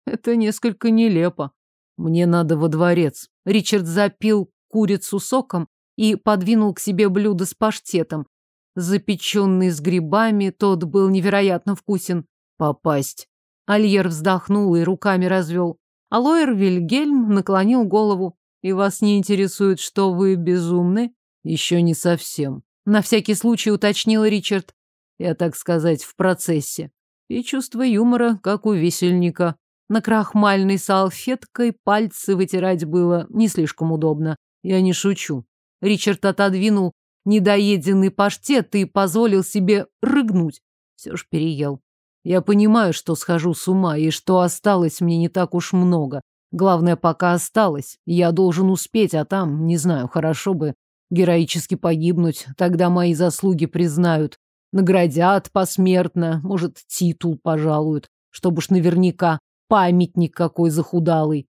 Это несколько нелепо. Мне надо во дворец. Ричард запил курицу соком и подвинул к себе блюдо с паштетом. Запеченный с грибами, тот был невероятно вкусен. Попасть. Альер вздохнул и руками развел. Алоэр Вильгельм наклонил голову. И вас не интересует, что вы безумны? Еще не совсем. На всякий случай уточнил Ричард я, так сказать, в процессе. И чувство юмора, как у весельника. На крахмальной салфеткой пальцы вытирать было не слишком удобно. Я не шучу. Ричард отодвинул недоеденный паштет и позволил себе рыгнуть. Все ж переел. Я понимаю, что схожу с ума, и что осталось мне не так уж много. Главное, пока осталось. Я должен успеть, а там, не знаю, хорошо бы героически погибнуть. Тогда мои заслуги признают. Наградят посмертно, может, титул пожалуют, чтобы уж наверняка. Памятник какой захудалый.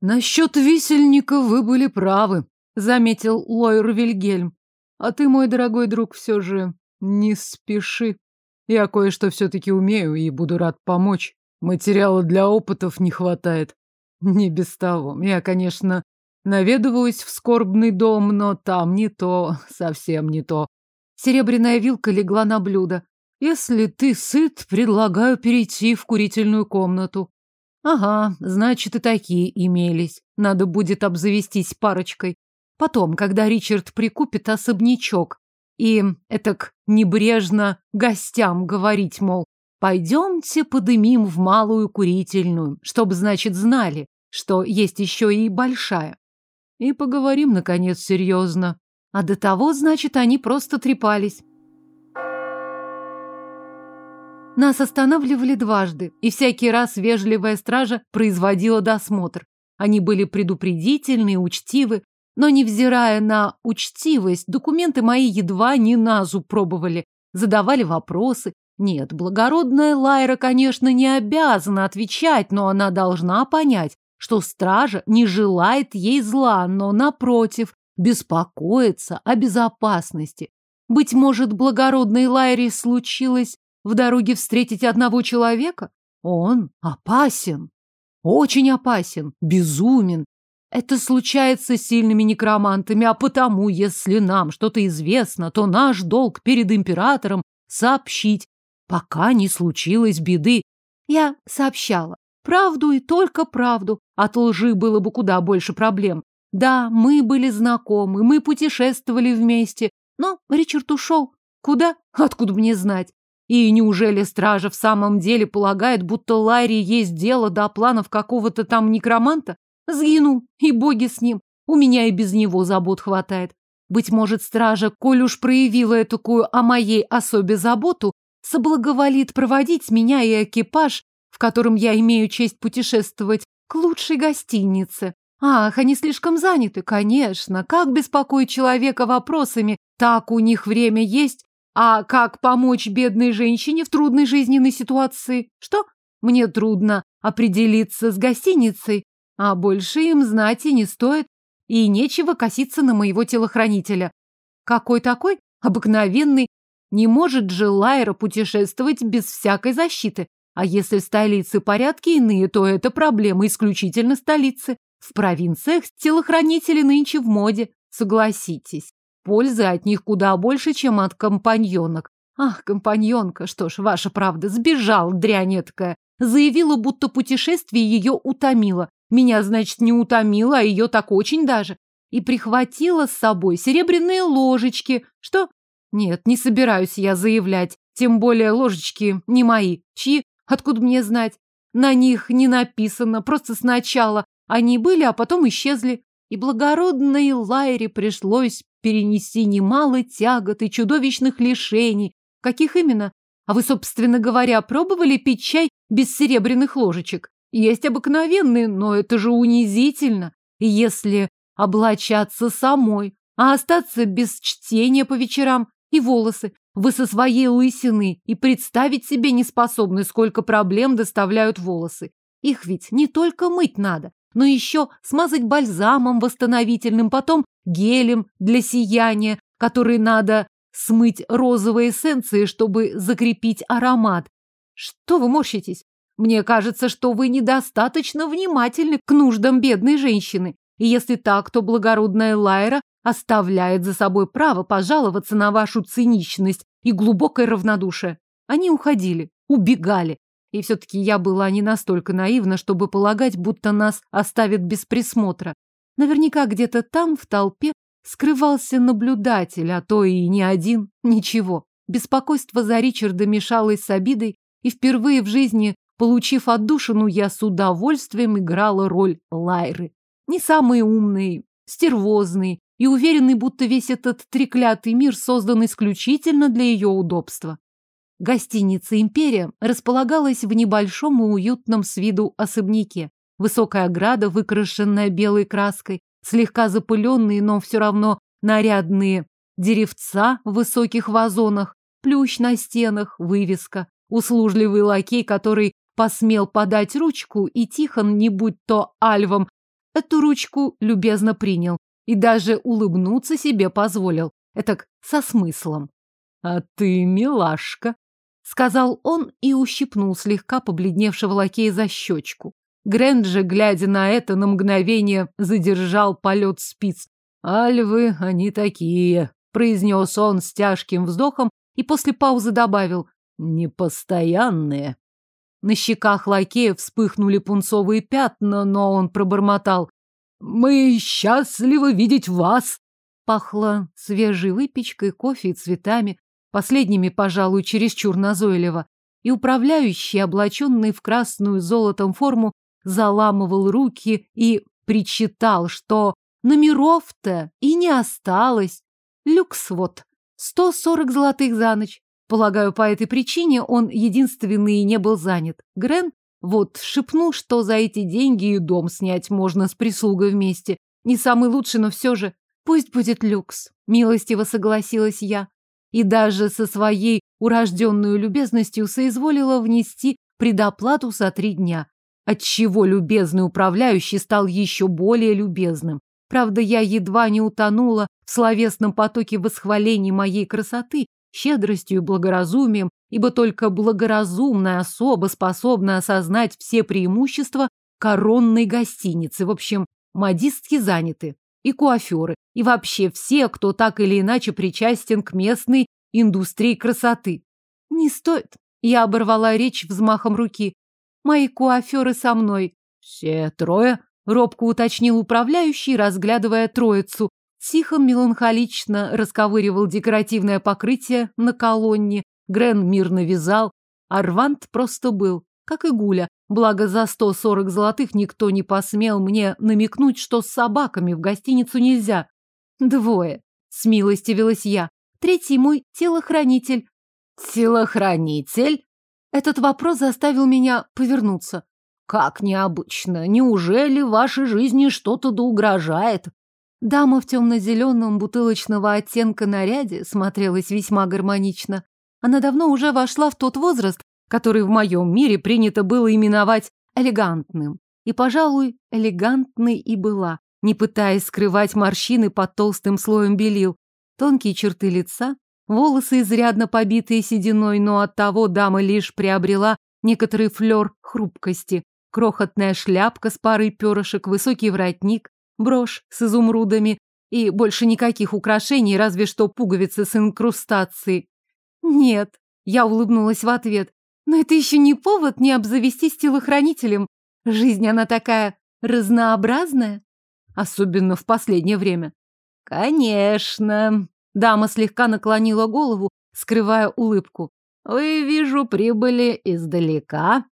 Насчет висельника вы были правы, заметил Лойер Вильгельм. А ты, мой дорогой друг, все же не спеши. Я кое-что все-таки умею и буду рад помочь. Материала для опытов не хватает. Не без того. Я, конечно, наведываюсь в скорбный дом, но там не то, совсем не то. Серебряная вилка легла на блюдо. Если ты сыт, предлагаю перейти в курительную комнату. Ага, значит, и такие имелись. Надо будет обзавестись парочкой. Потом, когда Ричард прикупит особнячок. И этак небрежно гостям говорить, мол, пойдемте подымим в малую курительную, чтобы, значит, знали, что есть еще и большая. И поговорим, наконец, серьезно. А до того, значит, они просто трепались. Нас останавливали дважды, и всякий раз вежливая стража производила досмотр. Они были предупредительны и учтивы, но, невзирая на учтивость, документы мои едва ни на зуб пробовали, задавали вопросы. Нет, благородная Лайра, конечно, не обязана отвечать, но она должна понять, что стража не желает ей зла, но, напротив, беспокоится о безопасности. Быть может, благородной Лайре случилось в дороге встретить одного человека? Он опасен. Очень опасен, безумен. Это случается с сильными некромантами, а потому, если нам что-то известно, то наш долг перед императором сообщить, пока не случилось беды. Я сообщала. Правду и только правду. От лжи было бы куда больше проблем. Да, мы были знакомы, мы путешествовали вместе, но Ричард ушел. Куда? Откуда мне знать? И неужели стража в самом деле полагает, будто Ларри есть дело до планов какого-то там некроманта? Сгинул, и боги с ним. У меня и без него забот хватает. Быть может, стража, коль уж проявила такую о моей особе заботу, соблаговолит проводить меня и экипаж, в котором я имею честь путешествовать, к лучшей гостинице. Ах, они слишком заняты, конечно. Как беспокоить человека вопросами? Так у них время есть, а как помочь бедной женщине в трудной жизненной ситуации? Что? Мне трудно определиться с гостиницей, а больше им знать и не стоит. И нечего коситься на моего телохранителя. Какой такой? Обыкновенный. Не может же Лайра путешествовать без всякой защиты. А если в столице порядки иные, то это проблема исключительно столицы. В провинциях телохранители нынче в моде, согласитесь. Пользы от них куда больше, чем от компаньонок. Ах, компаньонка, что ж, ваша правда, сбежал, дрянь. Заявила, будто путешествие ее утомило. Меня, значит, не утомило, а ее так очень даже. И прихватила с собой серебряные ложечки. Что? Нет, не собираюсь я заявлять. Тем более ложечки не мои. Чьи? Откуда мне знать? На них не написано, просто сначала они были, а потом исчезли. И благородной Лайре пришлось перенести немало тягот и чудовищных лишений. Каких именно? А вы, собственно говоря, пробовали пить чай без серебряных ложечек? Есть обыкновенные, но это же унизительно. Если облачаться самой, а остаться без чтения по вечерам и волосы, вы со своей лысиной и представить себе не способны, сколько проблем доставляют волосы. Их ведь не только мыть надо, но еще смазать бальзамом восстановительным, потом гелем для сияния, который надо смыть розовой эссенцией, чтобы закрепить аромат. Что вы морщитесь? Мне кажется, что вы недостаточно внимательны к нуждам бедной женщины. И если так, то благородная Лайра оставляет за собой право пожаловаться на вашу циничность и глубокое равнодушие. Они уходили, убегали, и все-таки я была не настолько наивна, чтобы полагать, будто нас оставят без присмотра. Наверняка где-то там, в толпе, скрывался наблюдатель, а то и не один. Ничего. Беспокойство за Ричарда мешалось с обидой, и впервые в жизни, получив отдушину, я с удовольствием играла роль Лайры. Не самый умный, стервозный и уверенный, будто весь этот треклятый мир создан исключительно для ее удобства. Гостиница «Империя» располагалась в небольшом и уютном с виду особняке. Высокая ограда, выкрашенная белой краской, слегка запыленные, но все равно нарядные деревца в высоких вазонах, плющ на стенах, вывеска, услужливый лакей, который посмел подать ручку, и Тихон, не будь то альвом, эту ручку любезно принял и даже улыбнуться себе позволил. Этак со смыслом. «А ты милашка», — сказал он и ущипнул слегка побледневшего лакея за щечку. Грэнд же, глядя на это, на мгновение задержал полет спиц. «Альвы, они такие», — произнес он с тяжким вздохом и после паузы добавил «непостоянные». На щеках лакея вспыхнули пунцовые пятна, но он пробормотал «Мы счастливы видеть вас!» Пахло свежей выпечкой, кофе и цветами, последними, пожалуй, чересчур назойливо, и управляющий, облаченный в красную золотом форму, заламывал руки и причитал, что номеров-то и не осталось. Люкс вот, сто сорок золотых за ночь. Полагаю, по этой причине он единственный и не был занят. Грен вот шепнул, что за эти деньги и дом снять можно с прислугой вместе. Не самый лучший, но все же. Пусть будет люкс. Милостиво согласилась я. И даже со своей урожденной любезностью соизволила внести предоплату за три дня. Отчего любезный управляющий стал еще более любезным. Правда, я едва не утонула в словесном потоке восхвалений моей красоты, щедростью и благоразумием, ибо только благоразумная особа способна осознать все преимущества коронной гостиницы. В общем, модистки заняты, и куаферы, и вообще все, кто так или иначе причастен к местной индустрии красоты. Не стоит. Я оборвала речь взмахом руки. Мои куаферы со мной. Все трое? Робко уточнил управляющий, разглядывая троицу. Тихон меланхолично расковыривал декоративное покрытие на колонне. Грен мирно вязал. Арвант просто был, как и Гуля. Благо за сто сорок золотых никто не посмел мне намекнуть, что с собаками в гостиницу нельзя. Двое. Смилостивилась я. Третий мой телохранитель. Телохранитель? Этот вопрос заставил меня повернуться. Как необычно. Неужели в вашей жизни что-то да угрожает? Дама в темно-зеленом бутылочного оттенка наряде смотрелась весьма гармонично. Она давно уже вошла в тот возраст, который в моем мире принято было именовать элегантным. И, пожалуй, элегантной и была, не пытаясь скрывать морщины под толстым слоем белил. Тонкие черты лица, Волосы изрядно побитые сединой, но оттого дама лишь приобрела некоторый флер хрупкости. Крохотная шляпка с парой перышек, высокий воротник, брошь с изумрудами и больше никаких украшений, разве что пуговицы с инкрустацией. Нет, я улыбнулась в ответ. Но это еще не повод не обзавестись телохранителем. Жизнь она такая разнообразная, особенно в последнее время. Конечно, Дама слегка наклонила голову, скрывая улыбку. «Вы, вижу, прибыли издалека».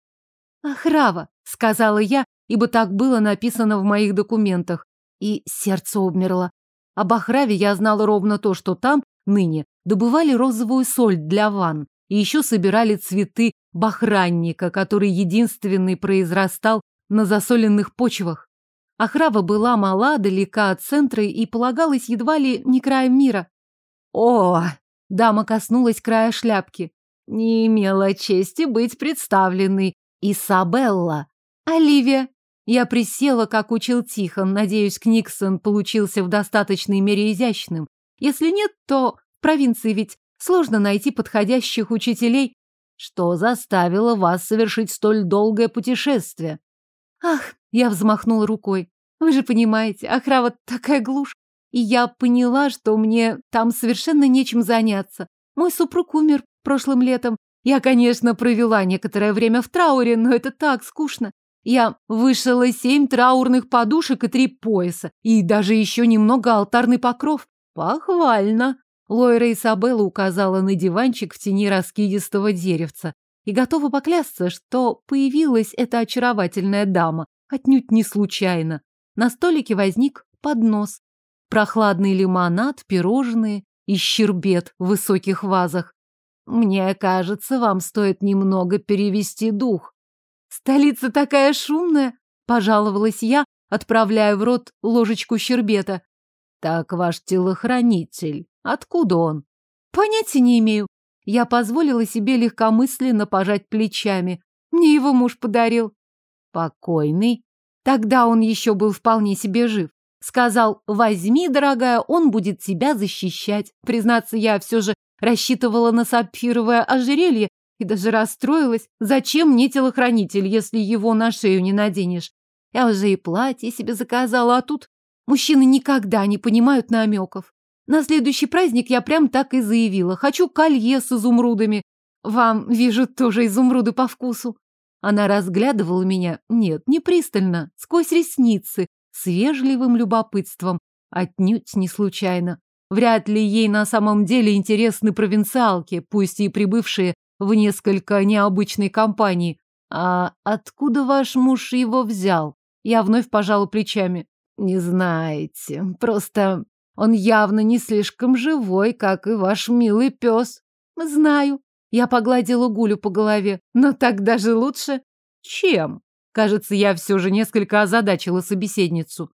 «Охрава», — сказала я, ибо так было написано в моих документах. И сердце обмерло. Об Охраве я знала ровно то, что там, ныне, добывали розовую соль для ванн и еще собирали цветы бахранника, который единственный произрастал на засоленных почвах. Охрава была мала, далека от центра и полагалась едва ли не краем мира. О, дама коснулась края шляпки. Не имела чести быть представленной. Исабелла. Оливия. Я присела, как учил Тихон. Надеюсь, Книксон получился в достаточной мере изящным. Если нет, то в провинции ведь сложно найти подходящих учителей. Что заставило вас совершить столь долгое путешествие? Ах, я взмахнула рукой. Вы же понимаете, охрава такая глушь и я поняла, что мне там совершенно нечем заняться. Мой супруг умер прошлым летом. Я, конечно, провела некоторое время в трауре, но это так скучно. Я вышила семь траурных подушек и три пояса, и даже еще немного алтарный покров. Похвально. Лойра Исабелла указала на диванчик в тени раскидистого деревца и готова поклясться, что появилась эта очаровательная дама, отнюдь не случайно. На столике возник поднос, прохладный лимонад, пирожные и щербет в высоких вазах. Мне кажется, вам стоит немного перевести дух. Столица такая шумная, пожаловалась я, отправляя в рот ложечку щербета. Так ваш телохранитель. Откуда он? Понятия не имею. Я позволила себе легкомысленно пожать плечами. Мне его муж подарил. Покойный. Тогда он еще был вполне себе жив. Сказал, возьми, дорогая, он будет тебя защищать. Признаться, я все же рассчитывала на сапфировое ожерелье и даже расстроилась. Зачем мне телохранитель, если его на шею не наденешь? Я уже и платье себе заказала, а тут мужчины никогда не понимают намеков. На следующий праздник я прям так и заявила. Хочу колье с изумрудами. Вам, вижу, тоже изумруды по вкусу. Она разглядывала меня, нет, не пристально, сквозь ресницы, с вежливым любопытством, отнюдь не случайно. Вряд ли ей на самом деле интересны провинциалки, пусть и прибывшие в несколько необычной компании. А откуда ваш муж его взял? Я вновь пожала плечами. Не знаете, просто он явно не слишком живой, как и ваш милый пес. Знаю. Я погладила Гулю по голове. Но так даже лучше. Чем? Кажется, я все же несколько озадачила собеседницу.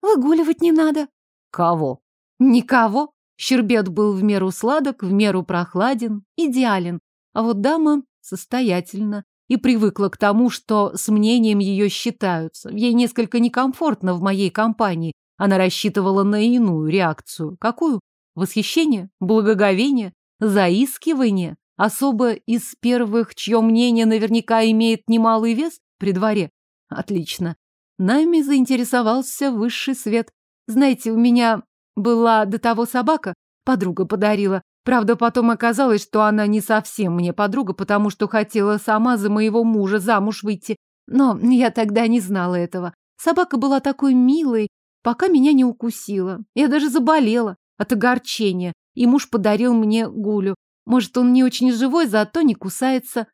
Выгуливать не надо. Кого? Никого. Щербет был в меру сладок, в меру прохладен, идеален. А вот дама состоятельна и привыкла к тому, что с мнением ее считаются. Ей несколько некомфортно в моей компании. Она рассчитывала на иную реакцию. Какую? Восхищение? Благоговение? Заискивание? Особо из первых, чье мнение наверняка имеет немалый вес? При дворе. Отлично. Нами заинтересовался высший свет. Знаете, у меня была до того собака, подруга подарила. Правда, потом оказалось, что она не совсем мне подруга, потому что хотела сама за моего мужа замуж выйти. Но я тогда не знала этого. Собака была такой милой, пока меня не укусила. Я даже заболела от огорчения, и муж подарил мне гулю. Может, он не очень живой, зато не кусается.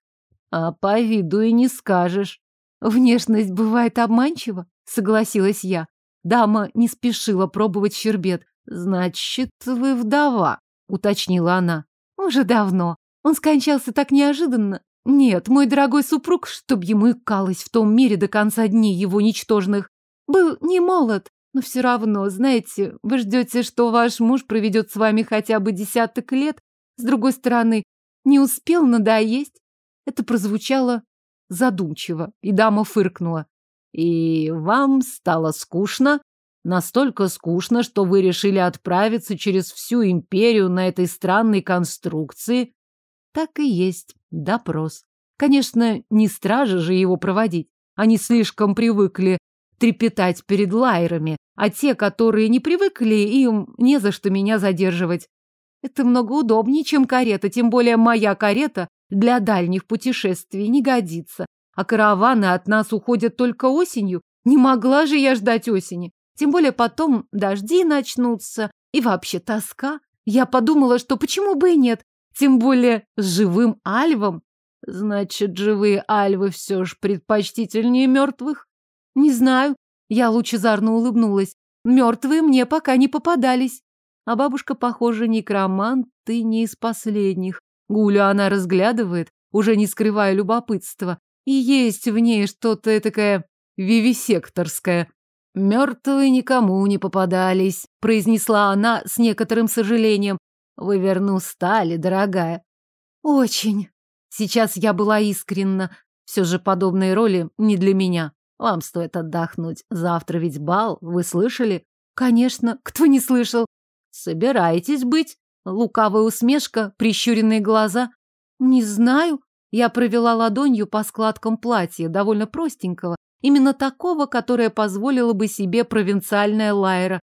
А по виду и не скажешь. Внешность бывает обманчива, согласилась я. Дама не спешила пробовать щербет. Значит, вы вдова, уточнила она. Уже давно. Он скончался так неожиданно. Нет, мой дорогой супруг, чтоб ему икалось в том мире до конца дней его ничтожных, был не молод, но все равно, знаете, вы ждете, что ваш муж проведет с вами хотя бы десяток лет. С другой стороны, не успел надоесть. Это прозвучало задумчиво, и дама фыркнула. «И вам стало скучно? Настолько скучно, что вы решили отправиться через всю империю на этой странной конструкции?» Так и есть допрос. Конечно, не стражи же его проводить. Они слишком привыкли трепетать перед лайерами, а те, которые не привыкли, им не за что меня задерживать. Это много удобнее, чем карета, тем более моя карета для дальних путешествий не годится. А караваны от нас уходят только осенью. Не могла же я ждать осени. Тем более потом дожди начнутся. И вообще тоска. Я подумала, что почему бы и нет. Тем более с живым альвом. Значит, живые альвы все ж предпочтительнее мертвых? Не знаю. Я лучезарно улыбнулась. Мертвые мне пока не попадались. А бабушка, похоже, некромант и не из последних. Гулю она разглядывает, уже не скрывая любопытства. И есть в ней что-то такое вивисекторское. «Мертвые никому не попадались», — произнесла она с некоторым сожалением. «Вы верну стали, дорогая». «Очень». Сейчас я была искренна. Все же подобные роли не для меня. Вам стоит отдохнуть. Завтра ведь бал, вы слышали? Конечно, кто не слышал? Собираетесь быть? Лукавая усмешка, прищуренные глаза. Не знаю. Я провела ладонью по складкам платья, довольно простенького, именно такого, которое позволило бы себе провинциальная Лайра.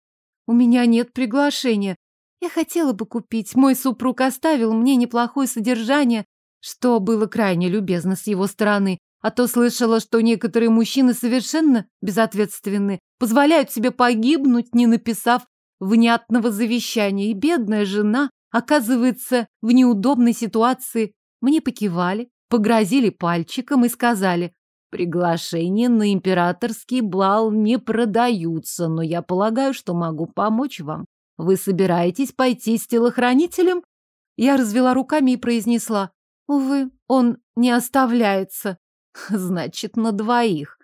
У меня нет приглашения. Я хотела бы купить. Мой супруг оставил мне неплохое содержание, что было крайне любезно с его стороны. А то слышала, что некоторые мужчины совершенно безответственны, позволяют себе погибнуть, не написав внятного завещания, и бедная жена оказывается в неудобной ситуации. Мне покивали, погрозили пальчиком и сказали, приглашения на императорский блал не продаются, но я полагаю, что могу помочь вам. Вы собираетесь пойти с телохранителем? Я развела руками и произнесла, увы, он не оставляется. Значит, на двоих.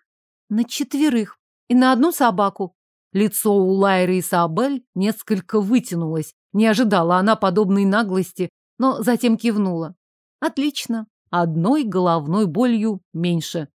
На четверых. И на одну собаку. Лицо у Лайры и Сабель несколько вытянулось. Не ожидала она подобной наглости, но затем кивнула. Отлично. одной головной болью меньше.